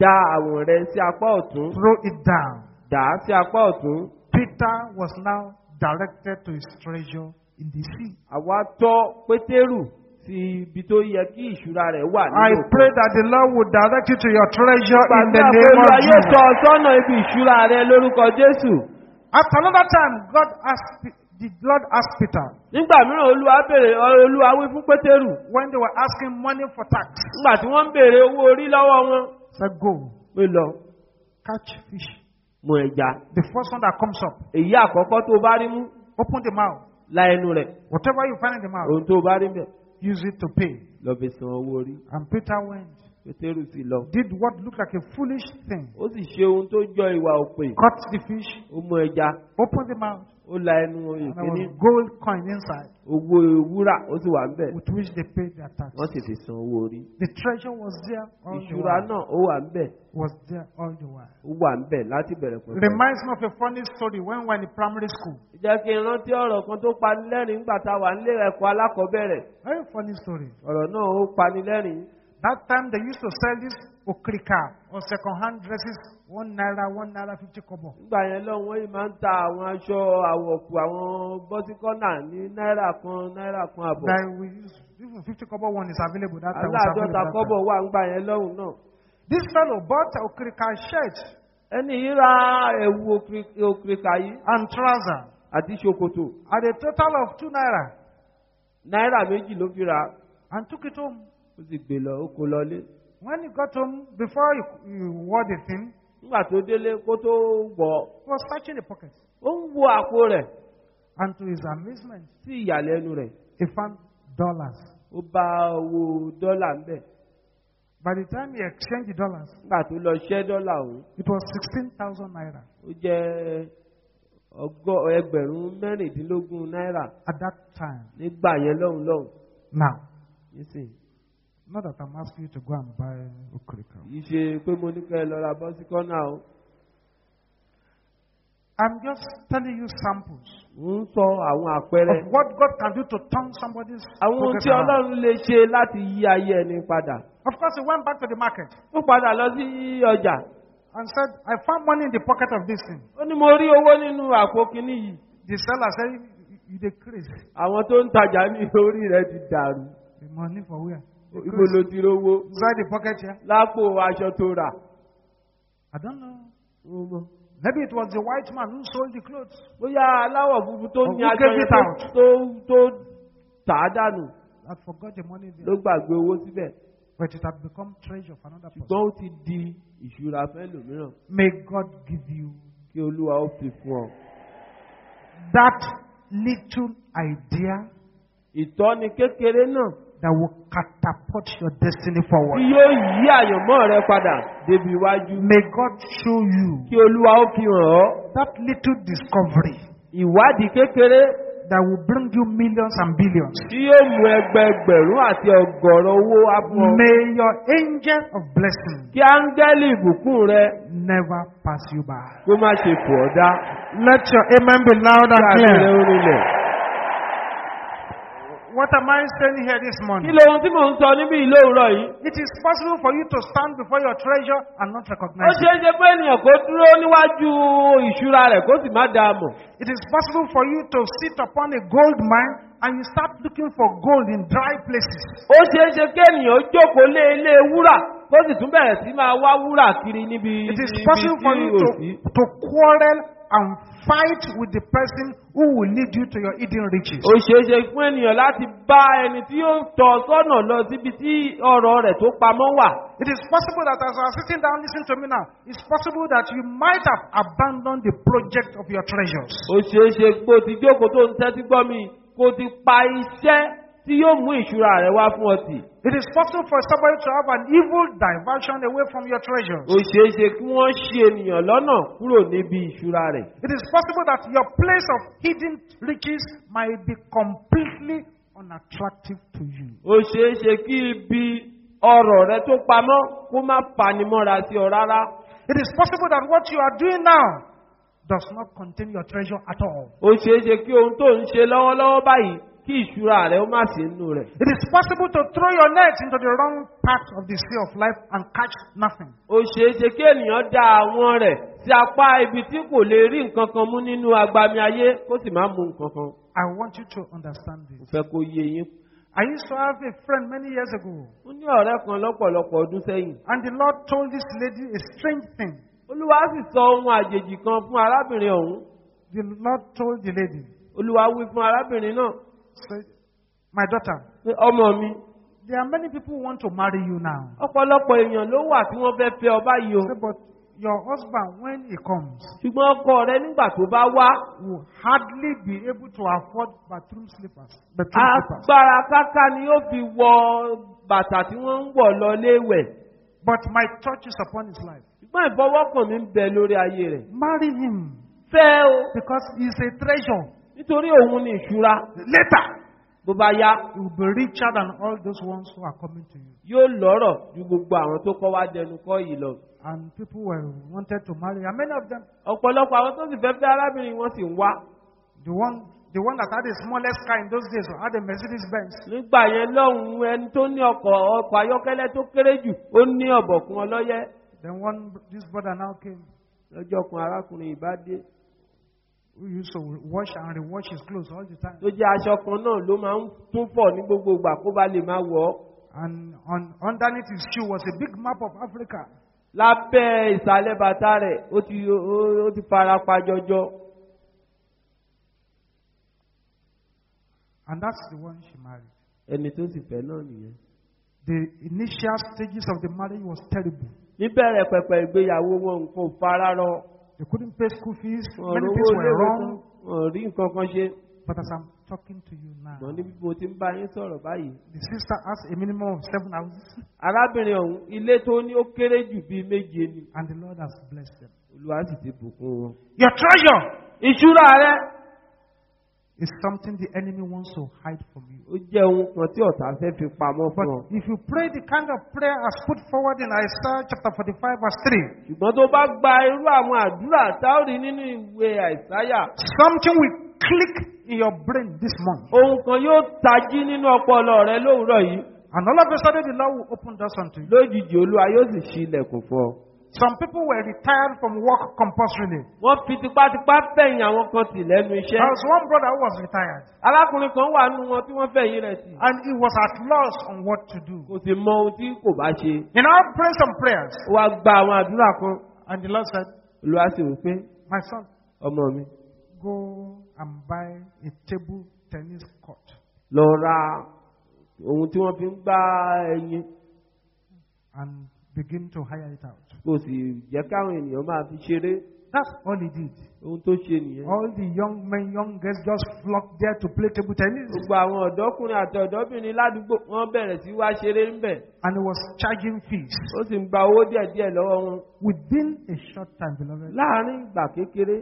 da àwọ̀n rẹ̀ sí apá ọ̀tún Throw it down. dà á sí apá ọ̀tún Peter was now directed to his treasure in the sea. àwa tọ́ pétérù sí ibi tó yẹ kí ìṣúra rẹ̀ wà I nínú òkun. pray that the Lord will direct you to your treasure in the name of ayé Jesus. tọ́ ọ sọ́nà ibi ìṣúra rẹ lórúkọ Jésù. At another time, God asked, the Lord asked Peter Nígbà mìíràn Olúwa béèrè Olúwa wí fún Pétérù. when they were asking money for tax. Nígbà tí wọ́n ń béèrè owó orí lọ́wọ́ wọn. Said, Go, Pé lọ catch fish. mú ẹja. The first one that comes up, Èyí àkọ́kọ́ tó bá rí mú open the mouth. La ẹnu rẹ̀. Whatever you find in the mouth, Ohun tó bá rí bẹ̀ use it to pay. lọ fi san owó orí. And Peter went, Pétérù sì lọ. did what looked like a foolish thing. Ó sì ṣe ohun tó jọ ìwà òpè. Caught the fish, Ó mú ẹja. opened the mouth, Ó la ẹnu and there ìkíní. was gold coin inside, Owó wúrà ó sì wà ń bẹ̀. with which they paid their tax. Wọ́n sì fi san owó orí. The treasure was there all the Ìṣúra while. náà ó wà ń bẹ̀. Was there all the while. Ó wà ń bẹ̀ láti bẹ̀rẹ̀ pẹ̀lú. Reminds me of a funny story when we were in primary school. jẹ́ kí n rántí ọ̀rọ̀ kan tó pani lẹ́rìn nígbà tá a wà nílé ẹ̀kọ́ alákọ̀ọ́bẹ̀rẹ̀ Very funny story. ọ̀rọ̀ náà ó pani lẹ́rìn That time they used to sell this okrika or second-hand dresses, one naira, one naira, fifty kobo. nígbà yẹn lọ́hùn wọ́n yìí máa ń ta àwọn aṣọ àwọ̀kù àwọn bọ́síkọ́nà ní náírà kan náírà kan àbọ̀ That we use, even fifty kobo one is available. That time aláàdọ́ta kọ́bọ̀ wà nígbà yẹn lọ́hùn náà. This fellow bought a okrika shirt ẹni yìí ra ẹ̀wù òkìrìkà yìí and trouser àti ṣòkòtò at a total of two naira náírà méjì ló fi rà and took it home. Ó sì gbé lọ ó kó lọlé. When he got home, before he, he wore the thing, nígbà tó délé kó tó wọ̀ he was searching the pocket. ó ń wo àpò rẹ̀. And to his amazement, sí ìyàlẹ́nu rẹ̀. he found dollars. ó bá owó dọ́là ń bẹ̀. By the time he exchanged the dollars, nígbà tó lọ ṣẹ́ dọ́là ọ̀hún it was 16,000 naira. ó jẹ́ ọgọ́ ẹgbẹ̀rún mẹ́rìndínlógún náírà at that time. nígbà yẹn lọ́hùn lọ́hùn Now, nísìnyí not that I'm asking you to go and buy okrika. kì í ṣe pé mo ní kẹ́ ẹ lọ ra bọ́sí kọ́nà o I'm just telling you samples ń sọ àwọn àpẹẹrẹ of what God can do to turn somebody's àwọn ohun tí ọlọ́run lè ṣe láti yí ayé ẹni padà Of course, he went back to the market ó padà lọ sí ọjà and said, I found money in the pocket of this thing. ó ní mo rí owó nínú àpò yìí The seller said, "You- dey crazy. àwọn tó ń tajà ní orí rẹ ti dàrú The money for where? Ibo ló ti rówó Inside the pocket here? lápò aṣọ tó rà I don't know. Maybe it was the white man who sold the clothes. bóyá aláwọ̀ funfun tó ní aṣọ yẹn tó- tó tà á dànù I forgot the money ló there. gbàgbé owó síbẹ̀ But it had become treasure for another person. ṣùgbọ́n ó ti di ìṣúra fẹ́ lòmíràn May God give you kí olúwa ó fi fún ọ. that little idea ìtọ́ni kékeré náà that will catapult your destiny tí forward. yóò yí àyànmọ́ rẹ padà débi iwájú May God show you kí olúwa ó fi hàn ọ́ that little discovery ìwádìí kékeré that will bring you millions and billions. tí yóò mú ẹgbẹgbẹ̀rún àti ọgọ́rọ̀ owó wá fún ọ. May your angel of blessing kí áńgẹ́lì ìbùkún rẹ never pass you by. kó má ṣe fò ọ́ dá Let your amen be loud kí and àṣẹ rẹ clear. ó rinlẹ̀. What am I saying here this kí morning? lohun tí mò ń sọ níbí ìlú òwúrọ̀ yìí. It is possible for you to stand before your treasure and not ó recognize ṣeé it. ṣe pé ènìyàn kó dúró níwájú ìṣúra rẹ̀ kó sì má dáa mọ̀. It is possible for you to sit upon a gold mine and you start looking for gold in dry places. ó ṣeé ṣe kí ènìyàn jókòó lé ilé wúrà kó sì tún bẹ̀rẹ̀ sí máa wá wúrà kiri níbi It is possible for you to, to quarrel and fight with the person who will lead you to your hidden riches. ó ṣeé ṣe fún ènìyàn láti bá ẹni tí yóò tọ́ sọ́nà lọ síbi tí ọ̀rọ̀ rẹ̀ tó pamọ́ wà. It is possible that as you are sitting down, listen to me now, it's possible that you might have abandoned the project of your treasures. ó ṣeé ṣe pé o ti jókòó tó ń tẹ́tí gbọ́ mi kó o ti pa iṣẹ́ tí yóò mú ìṣúra rẹ̀ wá fún ọ tì. It is possible for somebody to have an evil diversion away from your treasures. ó ṣeé ṣe kí wọ́n ṣe ènìyàn lọ́nà kúrò níbi ìṣúra rẹ̀. It is possible that your place of hidden riches might be completely unattractive to you. ó ṣeé ṣe kí ibi ọrọ̀ rẹ tó pamọ́ kó má fanimọ́ra sí ọ rárá. It is possible that what you are doing now does not contain your treasure at all. ó ṣeé ṣe kí ohun tó ń ṣe lọ́wọ́lọ́wọ́ báyìí kí ìṣúra rẹ ó má sí nínú rẹ̀. It is possible to throw your net into the wrong part of the sea of life and catch nothing. ó ṣeé ṣe kí ènìyàn da àwọn rẹ̀ sí apá ibi tí kò lè rí nǹkan kan mú nínú agbami ayé kó sì má mú nǹkan kan. I want you to understand mo this. fẹ́ kó yé yín. I used to have a friend many years ago, ó ní ọ̀rẹ́ kan lọ́pọ̀lọpọ̀ ọdún sẹ́yìn. and the Lord told this lady a strange thing. olúwa sì sọ ohun àjèjì kan fún arábìnrin ọ̀hún. The Lord told the lady, olúwa wí fún arábìnrin náà say, My daughter, ọmọ mi there are many people who want to marry you now. ọ̀pọ̀lọpọ̀ èèyàn ló wà tí wọ́n fẹ́ fẹ́ ọ báyìí o. Say, but your husband, when he comes, ṣùgbọ́n ọkọ rẹ nígbà tó bá wá will hardly be able to afford bathroom slippers. Bathroom slippers. agbára káká ni yóò fi wọ bàtà tí wọ́n ń wọ̀ lọ léèwẹ̀. But my touch is upon his life. ṣùgbọ́n ìfọwọ́kàn mi ń bẹ lórí ayé rẹ̀. Marry him fẹ́ o because he's a treasure. Nítorí òun ni ìṣúra Later, bó bá yá he will be richer than all those ones who are coming to you. yóò lọ́rọ̀ ju gbogbo àwọn tó kọ́ wá dẹnu kọ́ yìí lọ. And people were wanted to marry, and many of them, ọ̀pọ̀lọpọ̀ àwọn tó sì fẹ́ fẹ́ arábìnrin wọn sì ń wá. the one, the one that had the smallest car in those days had a Mercedes Benz. nígbà yẹn lọ́hùn-ún ẹni tó ní ọkọ̀ ọkọ̀ ayọ́kẹ́lẹ́ tó kéré jù ó ní ọ̀bọ̀kún ọlọ́yẹ́ Then one, this brother now came, lọ́jọ́ kan arákùnrin ìbá dé who used to wash and rewash his clothes all the time. tó jẹ́ aṣọ kan náà ló máa ń tún fọ̀ ní gbogbo ìgbà kó ba lè máa wọ̀ ọ́. And on, underneath his shoe was a big map of Africa. lábẹ́ ìsàlẹ̀ bàtà rẹ̀ ó ti ó ti fara pa jọjọ. And that's the one she married. ẹni tó sì fẹ́ náà nìyẹn. The initial stages of the marriage was terrible. níbẹ̀rẹ̀ pẹ̀pẹ̀ ìgbéyàwó wọn nǹkan ò fara rọ. They couldn't pay school fees. Many things were wrong. tán wọn ò rí nǹkan kan ṣe. But as I'm talking to you now, ṣùgbọ́n níbi mo ti ń bá yín sọ̀rọ̀ báyìí. the sister has a minimum of seven houses, arábìnrin ọ̀hún ilé tó ní ó kéré jù bíi méje ni. and the Lord has blessed them. olúwa sì ti bùkún wọn. Your treasure ìṣúra rẹ is something the enemy wants to hide from you. ó jẹ́ ohun kan tí ọ̀tá fẹ́ fi pamọ́ fún ọ. But if you pray the kind of prayer as put forward in Isaiah chapter 45, verse 3, ṣùgbọ́n tó bá gba irú àwọn àdúrà tá ó rí nínú ìwé àìsáyà something will click in your brain this month. ohun kan yóò tají nínú ọpọlọ rẹ lówùúrọ̀ yìí And all of a sudden, the Lord will open doors unto you. lójijì olúwa yóò sì ṣí ilẹ̀kùn fún ọ. Some people were retired from work compulsorily. wọ́n fi tipátipá fẹ̀yìn àwọn kan tì lẹ́nu iṣẹ́. There was one brother who was retired, arákùnrin kan wà nínú wọn tí wọ́n fẹ̀yìn rẹ̀ tì. and he was at loss on what to do. kò sì mọ ohun tí kò bá ṣe. He now prayed some prayers, ó wá gba àwọn àdúrà kan and the Lord said, olúwa sì wí pé My son, ọmọ mi go and buy a table tennis court. lọ ra ohun tí wọ́n fi ń gbá ẹyin and begin to hire it out. Kò sì jẹ́ káwọn ènìyàn máa fi ṣeré That's all he did. ohun tó ṣe nìyẹn. All the young men, young girls just flocked there to play table tennis. gbogbo àwọn ọ̀dọ́kùnrin àti ọ̀dọ́bìnrin ládùúgbò wọ́n bẹ̀rẹ̀ sí wá ṣeré ńbẹ̀ And he was charging fees. ó sì ń gba owó díẹ̀díẹ̀ lọ́wọ́ wọn. Within a short time, beloved, láàárín ìgbà kékeré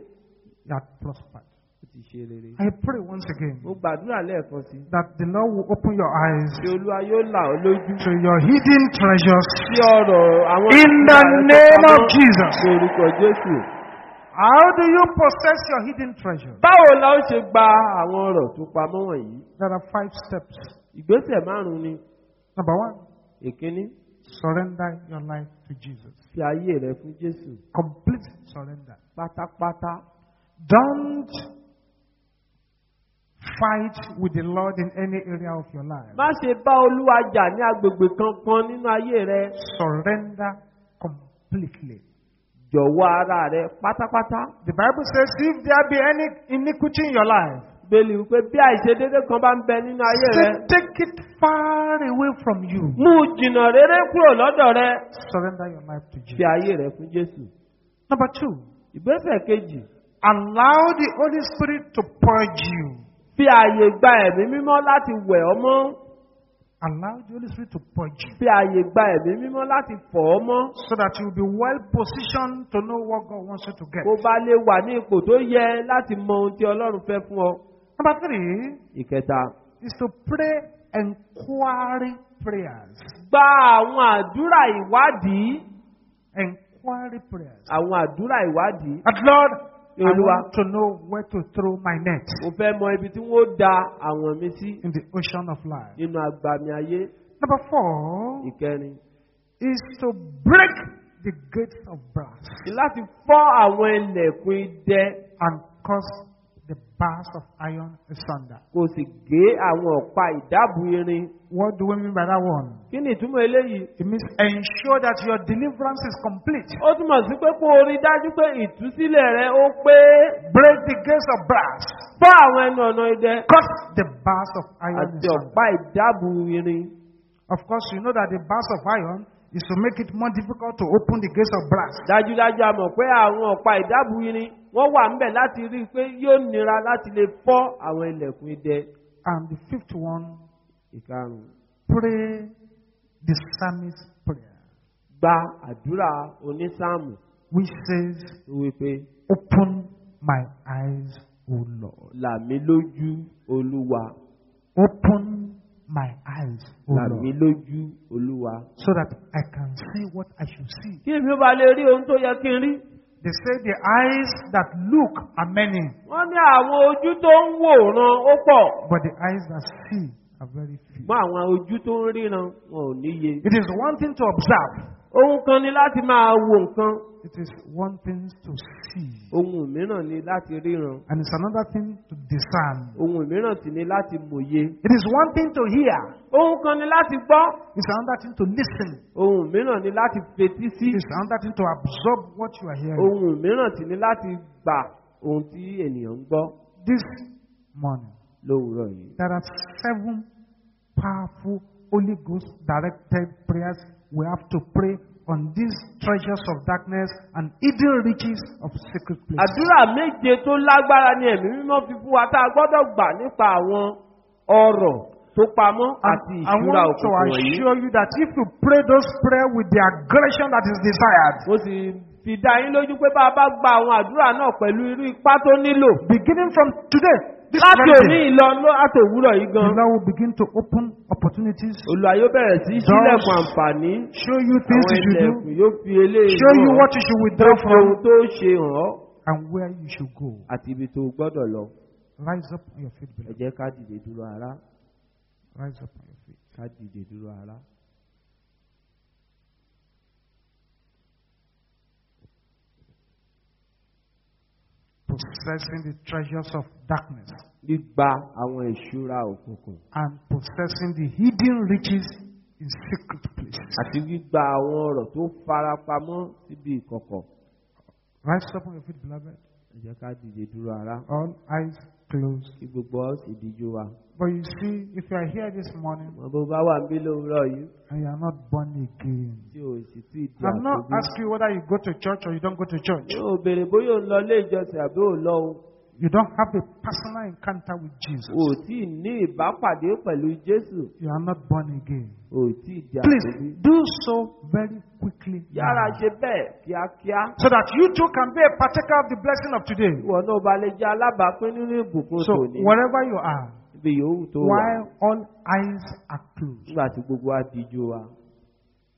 he had prospered. Ti ṣe rere. I pray once again mo gbàdúrà lẹ́ẹ̀kan sí that the Lord will open your eyes ṣé olúwa yóò là ọ́ lójú. to your hidden treasures sí ọ̀rọ̀ àwọn in the ìṣúra rẹ tó name of pamọ́ Jesus. orúkọ jésù. How do you possess your hidden treasure? báwo la ó ṣe gba àwọn ọ̀rọ̀ tó pamọ́ wọ̀nyí? There are five steps. ìgbésẹ̀ márùn-ún ni Number one, èkíní surrender your life to Jesus. fi ayé rẹ fún jésù Complete surrender. pátápátá Don't fight with the Lord in any area of your life. má ṣe bá olúwa jà ní agbègbè kankan nínú ayé rẹ Surrender completely. jọ̀wọ́ ara rẹ pátápátá The Bible says, if there be any iniquity in your life, bẹ́ẹ̀ni wípé bí àìṣedédé kan bá ń bẹ nínú ayé rẹ say, take it far away from you. mú jìnnà rere kúrò lọ́dọ̀ rẹ Surrender your life to fi Jesus. ayé rẹ fún jésù. Number two, ìgbésẹ̀ kejì allow the Holy Spirit to purge you. Fi ààyè gba ẹ̀mí mímọ́ láti wẹ̀ ọ́ mọ́ Allow the Holy Spirit to purge you fi ààyè gba ẹ̀mí mímọ́ láti fọ̀ ọ́ mọ́ so that you'll be well positioned to know what God wants you to get. kó bá lè wà ní ipò tó yẹ láti mọ ohun tí ọlọ́run fẹ́ fún ọ. Number three ìkẹta is to pray inquiry prayers. gba àwọn àdúrà ìwádìí Inquiry prayers. àwọn àdúrà ìwádìí But Lord, Olúwa. to know where to throw my net mo fẹ́ mọ ibi tí wọ́n da àwọn mi sí in the ocean of life. nínú agbami ayé. Number four ìkẹrin is to break the gates of brass láti fọ́ àwọn ilẹ̀kùn idẹ and cause the bars of iron asunder. o sì gé àwọn ọ̀pá ìdábù irin. What do we mean by that one? kí ni ìtumọ̀ eléyìí? It means ensure that your deliverance is complete. ó túmọ̀ sí pé kó o rí dájú pé ìtúsílẹ̀ rẹ ó pé Break the gates of brass. fọ́ àwọn ẹnu ọ̀nà idẹ Cut the bars of iron àti asunder. ọ̀pá ìdábù irin. Of course, you know that the bars of iron is to make it more difficult to open the gates of brass. dájúdájú a mọ̀ pé àwọn ọ̀pá ìdábù irin wọ́n wà ńbẹ̀ láti rí i pé yóò nira láti lè fọ́ àwọn ilẹ̀kùn idẹ. And the fifth one, ìkarùn-ún pray the psalmist prayer, gba àdúrà onísáàmù which says, tó wí pé Open my eyes, O Lord. là mí lójú olúwa Open my eyes, O là mí Lord, lójú olúwa. so that I can see what I should see. kí èmi ó bá lè rí ohun tó yẹ kí n rí. They say the eyes that look are many, wọ́n ní àwọn ojú tó ń wòran ó pọ̀ but the eyes that see are very few. mọ́ àwọn ojú tó ń ríran wọn ò níye. It is one thing to observe, ohun kan ni láti máa wo nǹkan it is one thing to see, ohun mìíràn ni láti ríran and it's another thing to discern. ohun mìíràn sì ni láti mòye. It is one thing to hear, ohun kan ni láti gbọ́ it's another thing to listen, ohun mìíràn ni láti fetí sí it's another thing to absorb what you are hearing. ohun mìíràn sì ni láti gbà ohun tí ènìyàn ń gbọ́ This morning, lówùúrọ̀ yìí. there are seven powerful Holy Ghost directed prayers we have to pray on these treasures of darkness and hidden riches of secret places. àdúrà méje tó lágbára ni ẹ̀mí mímọ́ fi fún wa tá a gbọ́dọ̀ gbà nípa àwọn ọ̀rọ̀ tó pamọ́ àti And I ìṣúra want to òkùnkùn wọ̀nyí. assure you that if you pray those prayers with the aggression that is desired, mo sì fi dá yín lójú pé bá a bá gba àwọn àdúrà náà pẹ̀lú irú ipá tó nílò. beginning from today, láti òní ìlọ ló àti òwúrọ̀ yìí the gan. Lord will begin to open opportunities, yóò bẹ̀rẹ̀ sí sílẹ̀kùn àǹfààní. show you things you do, ilẹ̀kùn yóò fi eléyìí show you what you should withdraw fi ohun from, tó ṣe hàn ọ́ and where you should go. àti ibi tó gbọ́dọ̀ lọ. Rise up on your feet, ẹ jẹ́ ká dìde dúró ara Rise up on your feet. ká dìde dúró ara. Possessing the treasures of darkness gbígba àwọn ìṣúra òkùnkùn and possessing the hidden riches in secret places. àti gbígba àwọn ọ̀rọ̀ tó farapamọ́ síbi ìkọ̀kọ̀. Rise up on your feet, beloved. ẹ jẹ́ ká dìde dúró ara All eyes closed. kí gbogbo wa. But you see, if you are here this morning bó bá wà yìí and you are not born again, tí o sì tí ì di I'm not asking you whether you go to church or you don't go to church. yóò béèrè bóyá ò ń lọ ilé ìjọsìn àbí ò lọ o. You don't have a personal encounter with Jesus. o tí ní ìbápàdé pẹ̀lú jésù You are not born again. o tí di Please do so very quickly. yára ṣe bẹ́ẹ̀ kíákíá. So that you too can be a partaker of the blessing of today. ìwọ náà bá lè jẹ́ alábàápín nínú ìbùkún So tòní. wherever you are, ibi yòówù tó wà while all eyes are closed, nígbà tí gbogbo wa wa.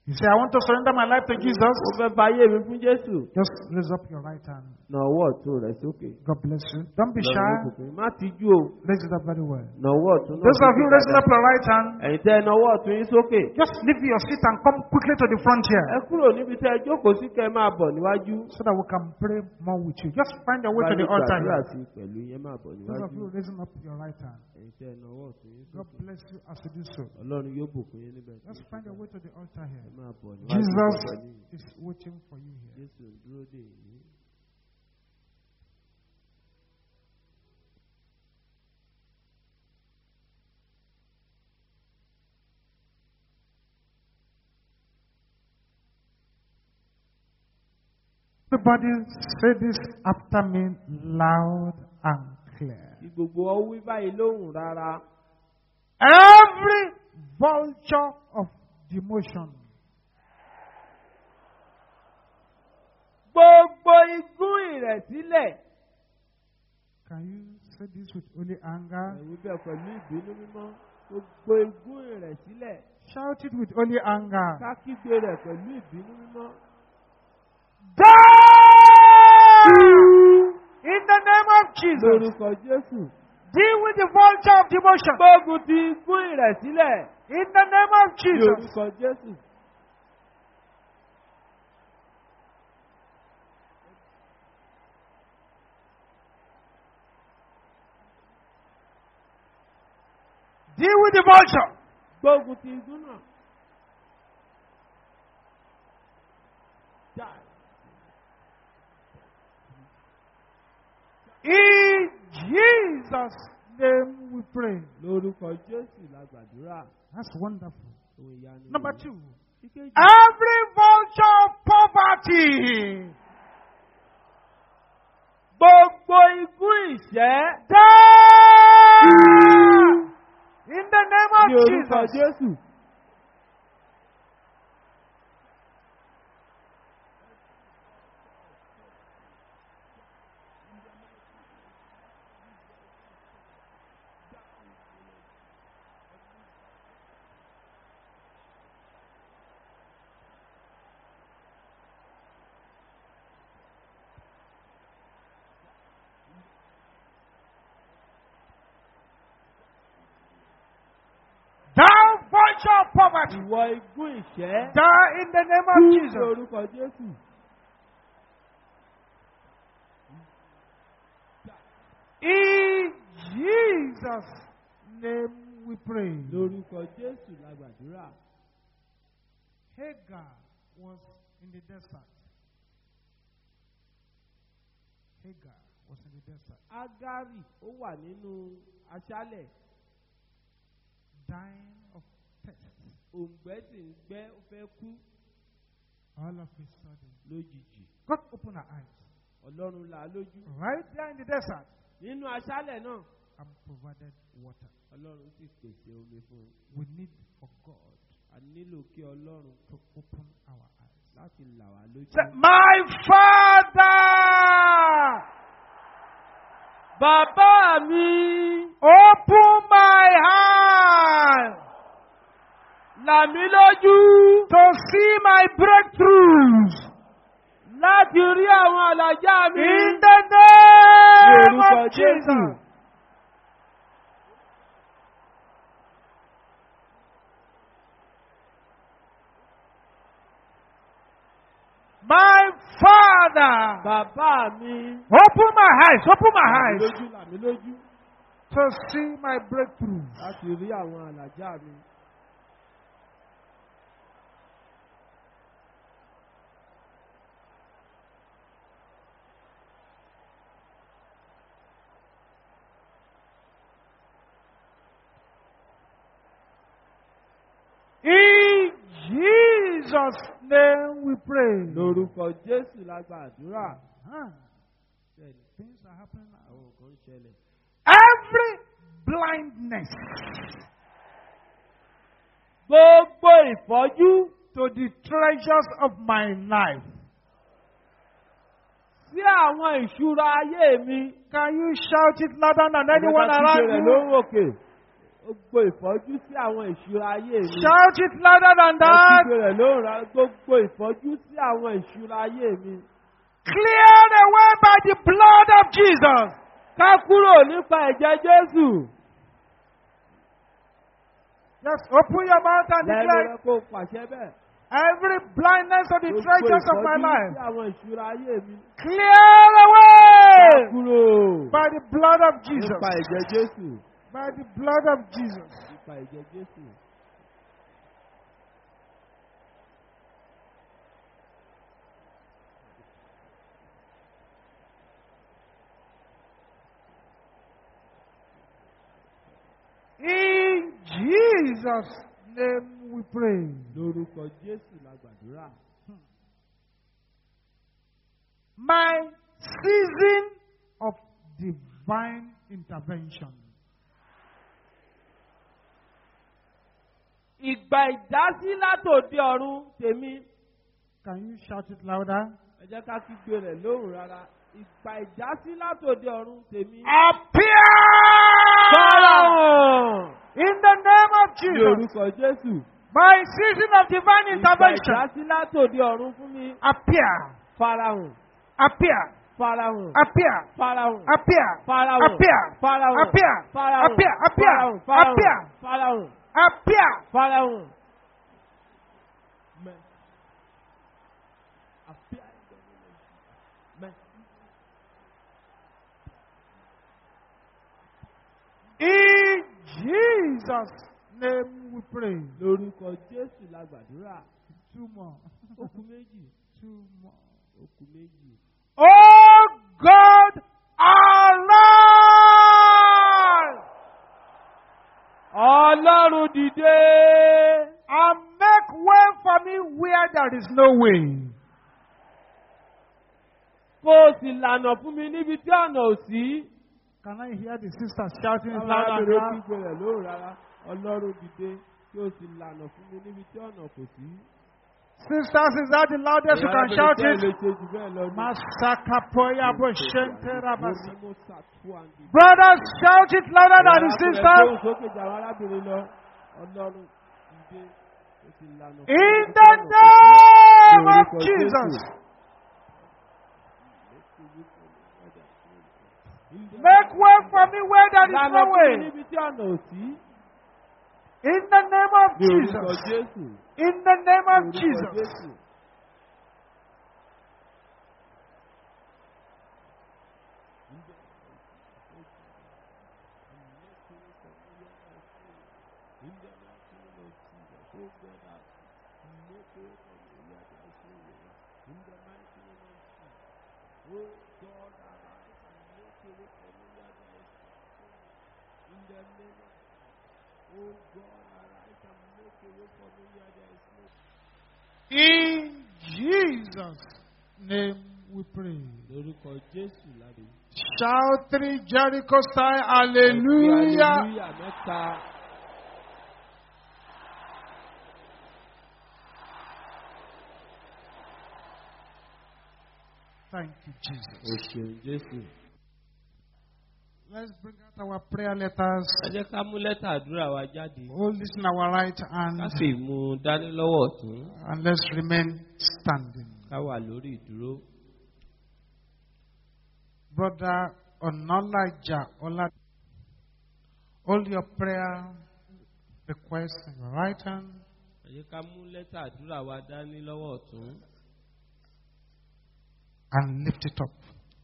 You say, I want to surrender my life to Jesus. Mo fẹ́ fa ayé mi fún Jésù. Just raise up your right hand. Nà ọwọ́ ọ̀tún rẹ̀ sókè. God bless you. Don't be shy. Má tijú o. Raise it up very well. Nà ọwọ́ ọ̀tún náà Those of you raising up your right hand, Ẹ̀yin tẹ́ na ọwọ́ ọ̀tún yín sókè. just leave your seat and come quickly to the front Ẹ here kúrò níbi tẹ́ ẹ jókòó sí kẹ́ ẹ máa bọ̀ níwájú. so that we can pray more with you. Just find your way to the altar gbàdúrà here. sí pẹ̀lú yẹn máa bọ̀ Those of you raising up your right hand, Ẹ̀yin tẹ́ ẹ na ọwọ́ ọ̀tún yín God bless you as you do so. Ọlọ́run yóò bùkún yín níbẹ̀. Just find your way to the altar here. Máa bọ̀ níwájú. Jesus pẹ̀lú yín. is waiting for you here. Jésù ń dúró dè yín. Everybody say this after me loud and clear. Kí gbogbo ọ wí báyìí lóhùn rárá. Every vulture of demotion Gbogbo ìrẹ̀sílẹ̀. Can you say this with only anger? Ẹ̀wí bẹ́ẹ̀ pẹ̀lú ìbínú mímọ́. Gbogbo igún ìrẹ̀sílẹ̀. Shout it with only anger. Ká kígbe rẹ̀ pẹ̀lú ìbínú mímọ́. Die! In the name of Jesus. Lórúkọ Jésù. Deal with the vulture of demotion. Gbógun ti igún ìrẹ̀sílẹ̀. In the name of Jesus. Lórúkọ Jésù. Deal with the vulture. Gbógun ti igún náà. In Jesus' name we pray. Lórúkọ Jésù la gbàdúrà. That's wonderful. Number two. Every vulture of poverty. Gbogbo igún ìṣẹ́. Die! In the name of Jesus. Jésù. Thou poverty. Ìwọ igún ìṣẹ́. Die in the name of Jesus. orúkọ Jésù. In Jesus' name we pray. Lórúkọ Jésù la gbàdúrà. Hagar was in the desert. Hagar was in the desert, Ágárì ó wà nínú aṣálẹ̀. dying of. Òǹgbẹ́ sì ń gbẹ́ ó fẹ́ kú All of a sudden, lójijì. God opened her eyes. Ọlọ́run là á lójú. Right there in the desert, Nínú aṣálẹ̀ náà. and provided water. Ọlọ́run sì pèsè omi fún un. We need for God A nílò kí Ọlọ́run to open our eyes. láti là wá lójú. Say, My Father, Bàbá mi, open my eyes là mí lójú to see my breakthroughs láti rí àwọn àlàjá mi. in the name of. Jesus. My Father, Bàbá mi, open my eyes, open my eyes lójú là mí lójú to see my breakthroughs. láti rí àwọn àlàjá mi. In Jesus' name we pray. Lórúkọ Jésù la gbàdúrà. Things are happening now. ṣẹlẹ̀. Every blindness Gbogbo ìfọ́jú to the treasures of my life. sí àwọn ìṣúra ayé mi. Can you shout it louder than anyone around kígbe rẹ̀ you? lóhùn òkè. Gbogbo ìfọ́jú sí àwọn ìṣúra ayé mi. Shout it louder than that. kígbe rẹ̀ lóhùn rárá gbogbo ìfọ́jú sí àwọn ìṣúra ayé mi. Cleared away by the blood of Jesus. Ká kúrò nípa ẹ̀jẹ̀ Jésù. Just open your mouth and Lẹ́nu declare rẹ̀ kó pàṣẹ bẹ́ẹ̀. every blindness of the treasures of my life. Ká away by the blood of Jesus. Nípa ẹ̀jẹ̀ Jésù. By the blood of Jesus. Nípa ẹ̀jẹ̀ Jésù. In Jesus' name we pray. Lórúkọ Jésù la gbàdúrà. My season of divine intervention. Ìgbà ìdásí látòdì ọ̀run tèmi. Can you shout it louder? Ẹ jẹ́ ká kígbe rẹ̀ lóhùn rárá. Ìgbà ìdásí látòdì ọ̀run tèmi. Appear! Fọ́lọ́hùn! In the name of Ní Jesus. orúkọ Jésù. My season of divine Ìgbà intervention. ìdásí látòdì ọ̀run fún mi. Appear! Farahàn. Appear! Farahàn. Appear! Farahàn. Appear! Farahàn. Appear! Farahàn. Appear! Farahàn. Appear! Appear! Farahàn. Farahàn. Appear! Farahàn. Appear! Farahàn. Mẹ. Appear in the Jesus. Mẹ. In Jesus' name we pray. Lórúkọ Jésù la gbàdúrà. Two more. Kù méjì. Two more. Kù méjì. Oh God, arise Ọlọ́run dìde. and make way for me where there is no way. Kó o sì lànà fún mi níbi tí ọ̀nà ò sí. Can I hear the sisters shouting kígbe rẹ̀ lóhùn rárá. Ọlọ́run dìde. Kí o sì lànà fún mi níbi tí ọ̀nà kò sí. Sisters, is that the loudest you can shout it? Brothers, shout it louder than the sisters. In the name of Jesus. Make way for me where there is no way. In the name of Jesus. In the name of Ní orúkọ Jesus. Jésù. In Jesus' name we pray. Lórúkọ Jésù lábẹ́. Shout three Jericho style hallelujah. Thank you, Jesus. O ṣeun Jésù. Let's bring out our prayer letters. Ẹ jẹ́ ká mú lẹ́tà àdúrà wa jáde. Hold this in our right Ká sì mú dání lọ́wọ́ ọ̀tún. and let's remain standing. Ká wà lórí ìdúró. Brother Onolaja Ola, hold your prayer request in your right hand Ẹ jẹ́ ká mú lẹ́tà àdúrà wa dání lọ́wọ́ ọ̀tún. and lift it up.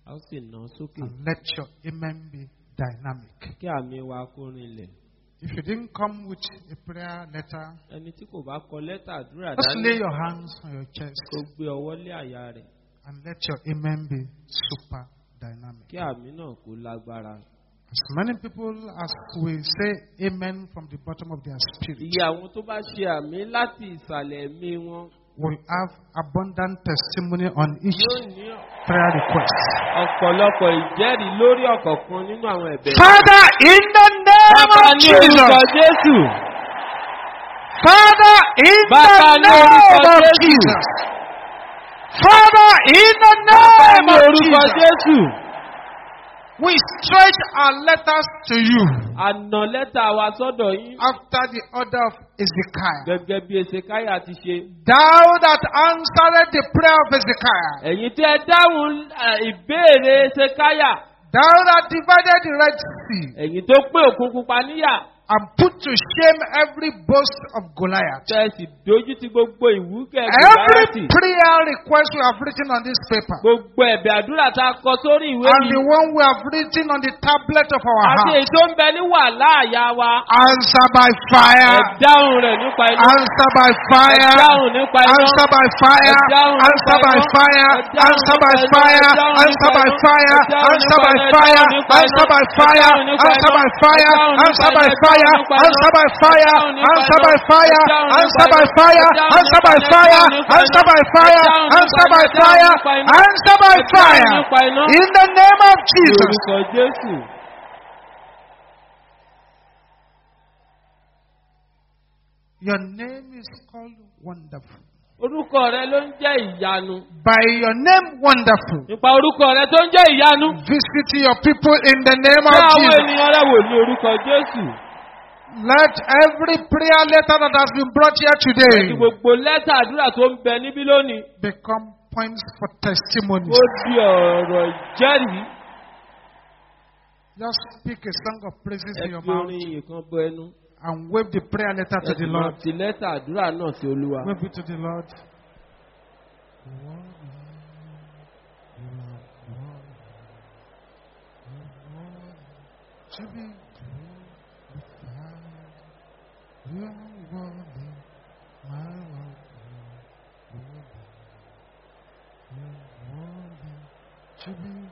A ó sì nà án sókè. And let your amen be dynamic. Kí àmì wa kó rinlẹ̀. If you didn't come with a prayer letter, Ẹni tí kò bá kọ lẹ́tà àdúrà just dání. lay your hands on your chest Kó gbé ọwọ́ lé àyà rẹ̀. and let your amen be super dynamic. Kí àmì náà kó lágbára. As many people as will say amen from the bottom of their spirit Iye àwọn tó bá ṣe àmì láti ìsàlẹ̀ ẹ̀mí wọn will have abundant testimony on each prayer request. ọ̀pọ̀lọpọ̀ ìjẹ́rìí lórí ọ̀kọ̀ọ̀kan nínú àwọn ẹ̀bẹ̀. Father, in the name of ní orúkọ Jesus. Jésù. Father, in the name of. Jesus. Father, in the name of orúkọ Jesus. Jésù. We stretch our letters to you. Àna lẹ́tà wa sọ́dọ̀ yín. After the order of Ezekiel. gẹ́gẹ́ bí ezekiah ti ṣe. Thou that answered the prayer of Ezekiel, ẹ̀yin tí ẹ dáhùn ìbéèrè ezekiah thou that divided the Red Sea. Ẹ̀yin tó pé òkun pupa níyà and put to shame every boast of Goliath. Every prayer request we have written on this paper. And the one we have written on the tablet of our heart. Answer by fire. Answer by fire. Answer by fire. Answer by fire. Answer by fire. Answer by fire. Answer by fire. Answer by fire. Answer by fire. Answer by fire. Answer by fire, answer by fire, answer by fire, answer by fire, answer by fire, answer by fire, answer by fire. In the name of Jesus. Your name is called Wonderful. orúkọ rẹ ló ń jẹ́ ìyanu. By your name, Wonderful. nípa orúkọ rẹ tó ń jẹ́ ìyanu. Visit your people in the name of àwọn Jesus. ènìyàn rẹ wò ní orúkọ Jésù. Let every prayer letter that has been brought here today gbogbo lẹ́tà àdúrà tó ń bẹ níbí lónìí. become points for testimonies. Ó di ọ̀rọ̀ ìjẹ́rìí. Just speak a song of praises in your fi mouth orin ìkan bọ ẹnu. and wave the prayer letter to the Lord. fi lẹ́tà àdúrà náà sí Olúwa. Wave it to the Lord. To be to be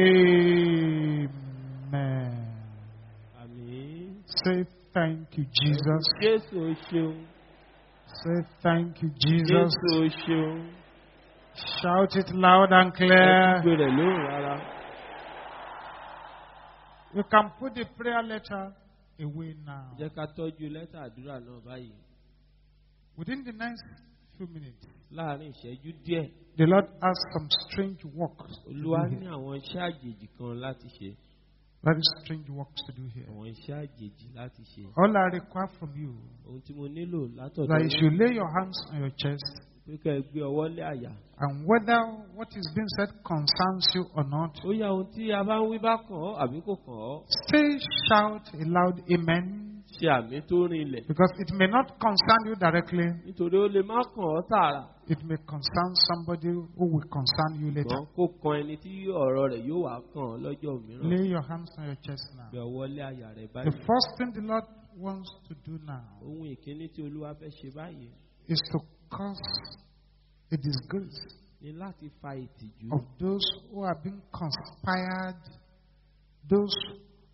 Jesus. Say thank you, Jesus. Shout it loud and clear. You can put the prayer letter away now. Within the next few minutes, the Lord has some strange work. Very strange works to do here. All I require from you is that you should lay your hands on your chest. And whether what is being said concerns you or not, stay shout aloud, amen. Ṣe àmì tó rinlẹ̀. because it may not concern you directly. Nítorí ó lè má kàn ọ́ tààrà. It may concern somebody who will concern you later. Ṣùgbọ́n kó kan ẹni tí ọ̀rọ̀ rẹ̀ yóò wá kàn ọ́ lọ́jọ́ mìíràn. Lay your hands on your chest now. ọwọ́ lé àyà rẹ̀ The first thing the Lord wants to do now Ohun ìkíní tí Olúwa fẹ́ ṣe báyìí is to cause a disgrace ni láti fa ìtìjú. of those who are being conspired, those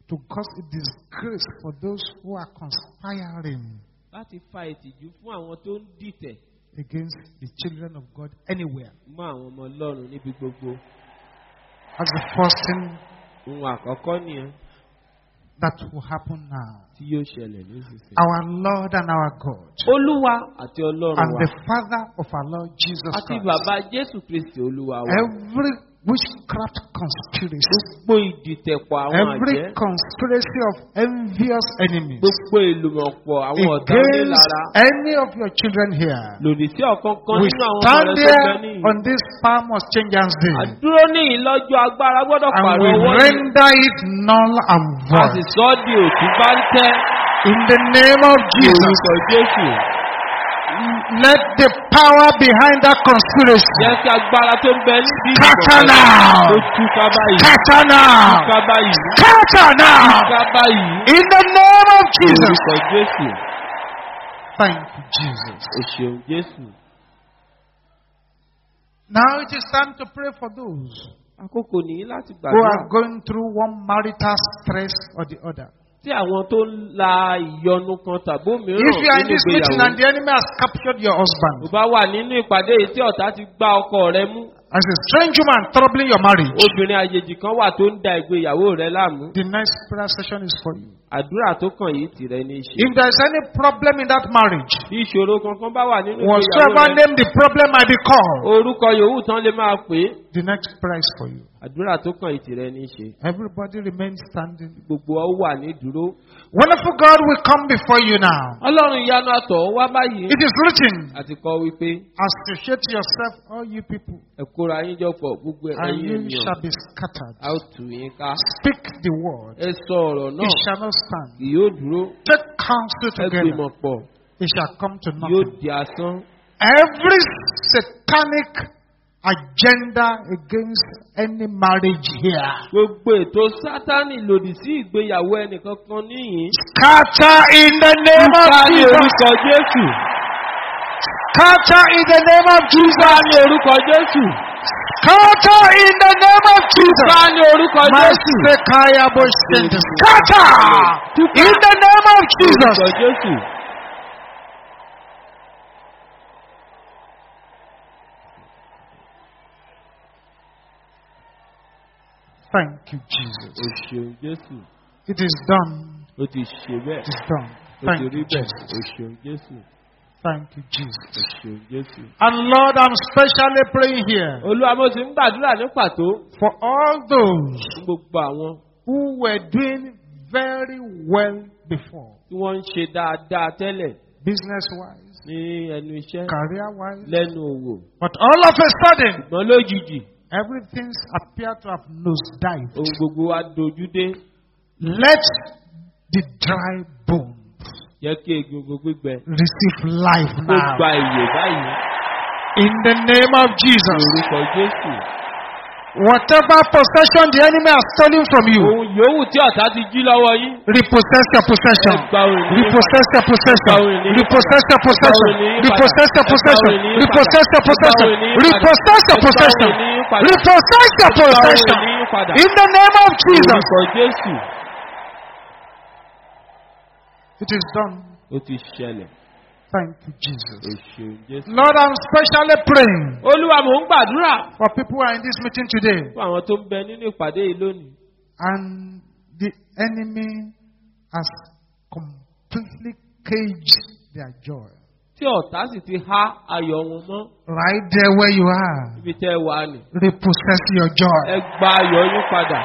to cause a disgrace for those who are conspiring Láti fa ìtìjú fún àwọn tó ń dìtẹ̀ against the children of God anywhere. mọ́ àwọn ọmọ Ọlọ́run níbi gbogbo. That's the first thing Ohun àkọ́kọ́ nìyẹn that will happen now. tí yóò ṣẹlẹ̀ nísinsìnyí. Our Lord and our God, Olúwa àti Ọlọ́run and the Father of our Lord Jesus àti Christ, bàbá Jésù Kristi Olúwa wa. every witchcraft conspiracy, Gbogbo ìdìtẹ̀pọ̀ àwọn every àjẹ́. conspiracy of envious enemies Gbogbo ìlùmọ̀pọ̀ àwọn ọ̀tá against onílara. any of your children here. Lòdì sí ọ̀kankan We nínú àwọn ọmọ stand rẹ̀ tó here bẹ níyì. on this palm of change day Àdúró ní ìlọ́jọ́ agbára gbọ́dọ̀ and pàrọ̀ we ọwọ́ yìí. render it null and A sì void sọ di òtún bá ń tẹ́ in the name of ní Jesus. orúkọ Jésù. Let the power behind that conspiracy Jẹ́ kí agbára tó ń bẹ níbi túká báyìí. Túká báyìí. Túká báyìí. In the name of Jesus. Orúkọ Jésù. Thank you, Jesus. O ṣeun Jésù. Now it is time to pray for those Àkókò nìyí láti who are going through one marital stress or the other. Tí àwọn tó ń la ìyọnu kan tàbí òmíràn If you are in nínú this meeting ìgbéyàwó. and the enemy has captured your Tó husband bá wà nínú ìpàdé yìí tí ọ̀tá ti gbá ọkọ rẹ mú. As a strange woman troubling your marriage, Obìnrin àjèjì kan wà tó ń da ìgbéyàwó rẹ láàmú. the next prayer session is for you. Àdúrà tó kàn yìí tìrẹ ní í ṣe. If there is any problem in that marriage, Bí ìṣòro kankan bá wà nínú ìgbéyàwó rẹ. name the problem might be called, Orúkọ yòówù tán lè máa pè é. the next prayer is for you. Àdúrà tó kàn yìí tìrẹ ní í ṣe. Everybody remain standing. Gbogbo ọ wà ní dúró. Wonderful God will come before you now. Ọlọ́run ìyanu àtọ̀ wá báyìí. It is written, Àti kọ wípé associate yourself, all you people, ẹ kóra yín jọ pọ̀ gbogbo and you shall be scattered. A ó tù yín ká. Speak the word. Ẹ sọ ọ̀rọ̀ It shall not stand. Kì yóò dúró. Take counsel Ẹ together. gbìmọ̀ pọ̀. It shall come to Yóò nothing. di asán. Every satanic agenda against any marriage here. Gbogbo ètò Sátánì lòdì sí ìgbéyàwó ẹnìkankan níyìn. Scatter in the name of Jesus. orúkọ Jésù. Scatter in the name of Jesus. ní orúkọ Jésù. Scatter in the name of Jesus. Ní orúkọ Jésù. Masekaya Boshente. Scatter in the name of Jesus. Thank you, Jesus. O ṣeun Jésù. It is done. O ti ṣe It is done. Thank you. Jesus. O ṣeun Jésù. Thank you, O Jesus. ṣeun Jésù. And Lord, I'm specially praying here Olúwa mo ti ń gbàdúrà ní pàtó for all those fún gbogbo àwọn who were doing very well before, tí wọ́n ń ṣe dáadáa tẹ́lẹ̀ business wise, ní ẹnu iṣẹ́ career wise. lẹ́nu òwò. But all of a sudden, Ṣùgbọ́n lójijì everything's appear to have nosedived. ohun gbogbo wa dojú dé. Let the dry bones Yẹ kí receive life now. báyìí. In the name of Jesus. Orúkọ Jésù. Whatever possession the enemy has stolen from you, Ohun yòówù tí ọ̀tá ti jí lọ́wọ́ yín. repossess your possession. Repossess your possession. Repossess your possession. Repossess your possession. Repossess your possession. Repossess your possession. Repossess your possession. In the name of Jesus. It is done. Ó ti ṣẹlẹ̀. Thank you, Jesus. Lord, I'm specially praying Olúwa mò ń gbàdúrà for people who are in this meeting today fún àwọn tó ń bẹ nínú ìpàdé yìí lónìí. and the enemy has completely caged their joy. Tí ọ̀tá sì ti há ayọ̀ wọn mọ́ Right there where you are, níbi tẹ́ ẹ wà ní. repossess your joy. Ẹ gba ayọ̀ yín padà.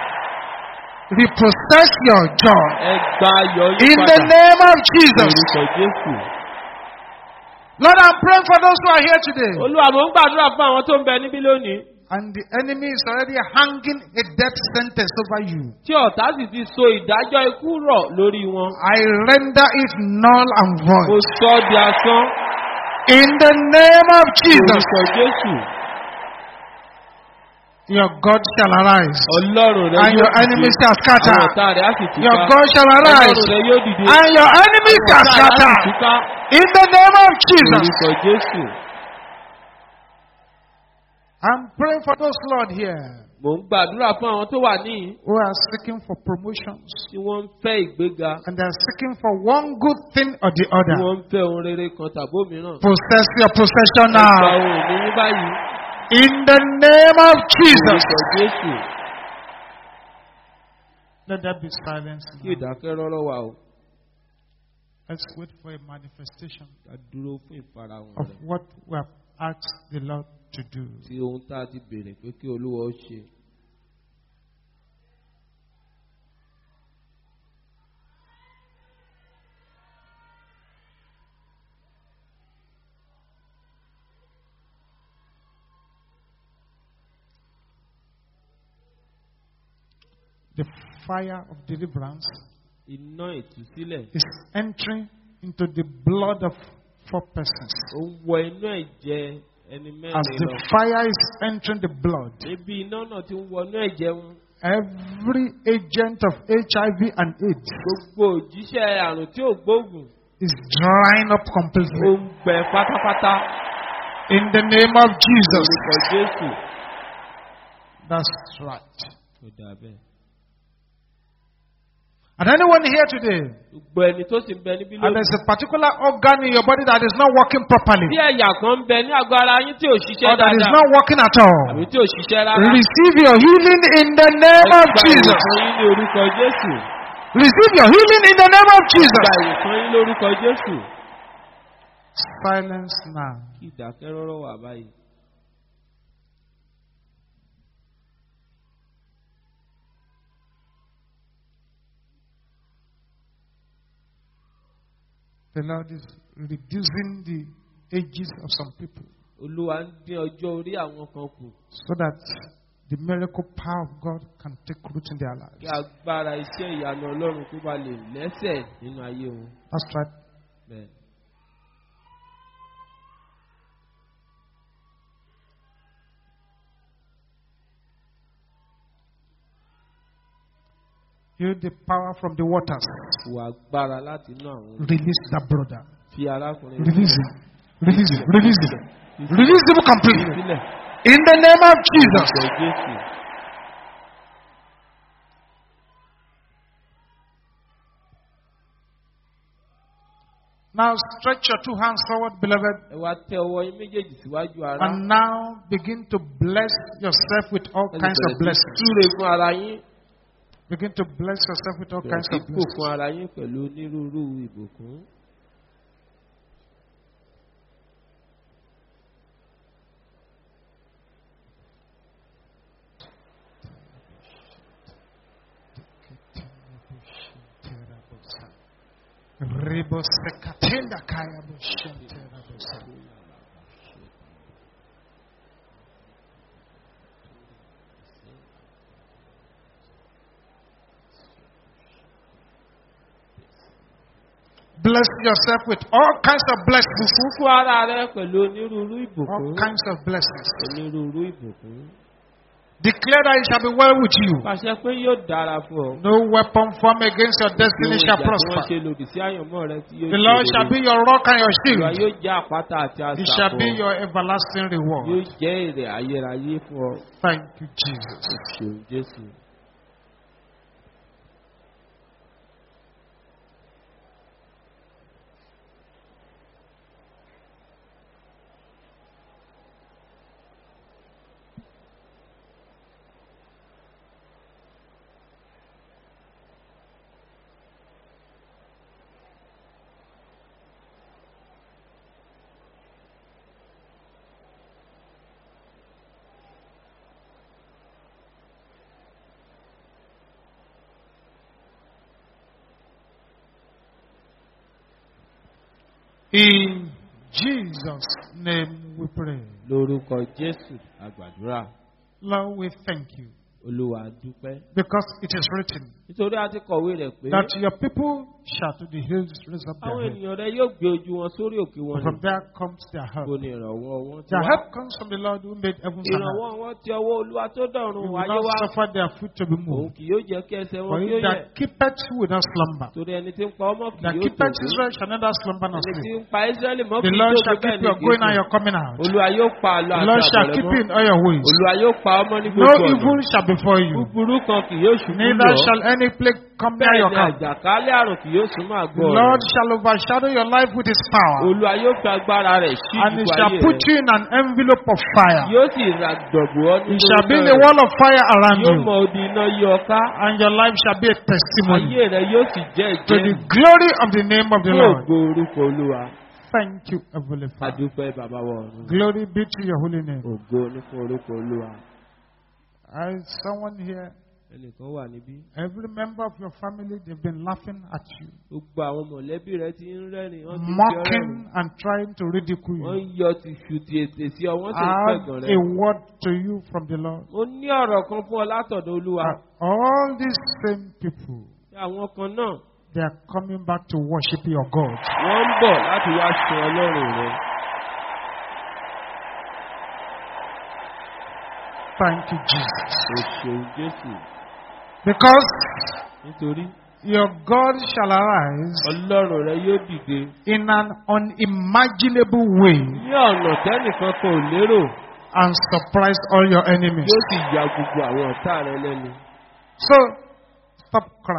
Repossess your joy. Ẹ gba ayọ̀ yín In padà. the name of Jesus. Orúkọ Jésù. Lord, I'm praying for those who are here today. Olúwa mò ń gbàdúrà fún àwọn tó ń bẹ níbí lónìí. And the enemy is already hanging a death sentence over you. Tí ọ̀tá sì ti so ìdájọ́ ikú rọ̀ lórí wọn. I render it null and Mo void. sọ ọ́ di asán. In the name of Jesus, Jésù. Your God shall arise. Ọlọ́run rẹ And your enemies shall Àwọn scatter. ọ̀tá rẹ̀ á sì túká. Your God shall arise. Ọlọ́run rẹ yóò dìde. And your enemies shall scatter. In the name of Jesus. Orúkọ Jésù. I'm praying for those, Lord, here Mò ń gbàdúrà fún àwọn tó wà níyìn who are seeking for promotions. tí wọ́n ń fẹ́ ìgbéga. And they are seeking for one good thing or the Tí other. wọ́n ń fẹ́ ohun rere kan tàbí òmíràn. Possess your possession gba now. ohun ìní yín báyìí. In the name of Jesus. Let there be silence. Now. Let's wait for a manifestation of what we have asked the Lord to do. Tí ohun tá a ti béèrè pé kí Olúwa ó ṣe. The fire of deliverance Iná ìtúsílẹ̀ is entering into the blood of four persons. ó ń wọ inú ẹ̀jẹ̀ ẹni As the fire is entering the blood, níbi iná náà ti ń wọnú ẹ̀jẹ̀ wọn. every agent of HIV and AIDS gbogbo òjíṣẹ́ àrùn tí ò gbóògùn is drying up ó completely. ń gbẹ pátápátá In the name of Jesus. jésù. That's right. ó dà bẹ́ẹ̀. And anyone here today, gbogbo ẹni tó sì ń bẹ níbí and lónìí. there's a particular organ in your body that is not working properly, bí ẹ̀yà kan ń bẹ ní àgọ́ ara yín tí ò or that is not working at all, àbí tí ò ṣiṣẹ́ rárá. receive your healing in the name of Gba Jesus. ìwòsàn yín ní orúkọ Jésù. Receive your healing in the name of Jesus. Gba ìwòsàn yín lórúkọ Jésù. Silence now. Kí ìdákẹ́rọ́rọ́ wà báyìí. The Lord is reducing the ages of some people Olúwa ń dín ọjọ́ orí àwọn kan kù so that the miracle power of God can take root in their kí lives. agbára iṣẹ́ ìyanu Ọlọ́run kó ba lè lẹ́sẹ̀ nínú ayé wọn. That's right. Bẹ́ẹ̀. You, the power from the waters, Wà agbára láti inú àwọn release that brother. Release him. Release him. Release him. Release him completely. In the name of Jesus. Now stretch your two hands forward, beloved, Ẹ wá tẹ ọwọ́ yín méjèèjì síwájú ara. and now begin to bless yourself with all kinds of blessings. Begin to bless yourself with all Bẹ̀rẹ̀ kinds sí of kò fún blessings. ara yín pẹ̀lú onírúurú ìbùkún. Ribosekatenda kaya bushente rabosa. Bless yourself with all kinds of blessings. Bùkún fún ara rẹ pẹ̀lú onírúurú All kinds of blessings. Onírúurú ìbùkún. Declare that it shall be well with you. Pàṣẹ pé yóò dára fún ọ. No weapon formed against your destiny shall ìjà tí wọ́n prosper. ṣe lòdì sí àyànmọ́ rẹ tí yóò The Lord shall be your rock and your shield. yóò jẹ́ àpáta àti It shall be your everlasting Yóò reward. jẹ́ èrè ayérayé fún ọ. Thank you, Jesus. Jésù. In Jesus' name we pray. Lórúkọ Jésù àgbàdúrà. Lord, we thank you. Because it is written Nítorí a ti kọ̀wé rẹ̀ pé that your people shall to the hills raise up àwọn their head. ènìyàn rẹ yóò gbé ojú wọn sórí òkè wọn From ní. there comes their help. Kò ní ìrànwọ́ wọn ti Their wá. help comes from the Lord who made heavens and Ìrànwọ́ earth. wọn ti ọwọ́ Olúwa tó He dọ̀run will wáyé not wá. suffer their foot to be Òun moved. kì yóò jẹ́ kí ẹsẹ̀ For wọn kí ó he yẹ̀. that keepeth will not slumber. Torí ẹni tí ń pa ọmọ kì That yóò keepeth tòkú. Israel shall neither slumber nor Ẹni tí sleep. ń pa Ísírẹ́lì mọ́ The kì í Lord tóbi shall bẹ́ẹ̀ keep ni your kì í going and sùn. your coming out. Olúwa yóò pa àlọ́ The àti Lord shall àbọ̀ rẹ keep mọ́. you in all your ways. Olúwa yóò pa ọmọ ní No gbogbo evil ọ̀nà. shall befall you. Búburú kan kì yóò ṣubú Neither lọ. shall any plague come near your camp. àjàkálẹ̀ àrùn kì yóò súnmọ́ àgọ́ Lord rẹ̀. shall overshadow your life with his power. Olúwa yóò fi agbára rẹ̀ sí And he shall ayé put rẹ̀. you in an envelope of fire. Yóò sì ra dọ̀bù ọ́ He nínú shall be iná in a rẹ̀. wall of fire around Yóò you. mọ odi iná yí ọ ká. And your life shall be a testimony Ayé rẹ̀ yóò sì jẹ́ to the ìjẹ́ glory of the name of the Lord. ògo orúkọ Olúwa. Thank you, Heavenly Father. Adúpẹ́ bàbá. Glory be to your holy name. Ògo ní fún orúkọ Olúwa. I someone here, Ẹnìkan wà níbí. every member of your family, they've been laughing at you, Gbogbo àwọn mọ̀lẹ́bí rẹ̀ ti ń rẹ́rìn. Wọ́n ti ń fi ọ́ rẹ́rìn. mocking and trying to ridicule you. ń yọ tìṣù ti ètè sí ọ. Wọ́n sì I have a word to you from the Lord. Mo ní ọ̀rọ̀ kan fún ọ látọ̀dọ̀ Olúwa. That all these same people, Àwọn kan náà They are coming back to worship your God. Wọ́n ń bọ̀ láti wá sin ọlọ́run rẹ. Thank you, Jesus. Because your God shall arise ọlọ́run rẹ yóò dìde in an unimaginable way ní ọ̀nà tẹ́nìkan kan ò lérò and surprise all your enemies. yóò sì ya gbogbo àwọn ọ̀tá rẹ lẹ́nu. So, stop crying.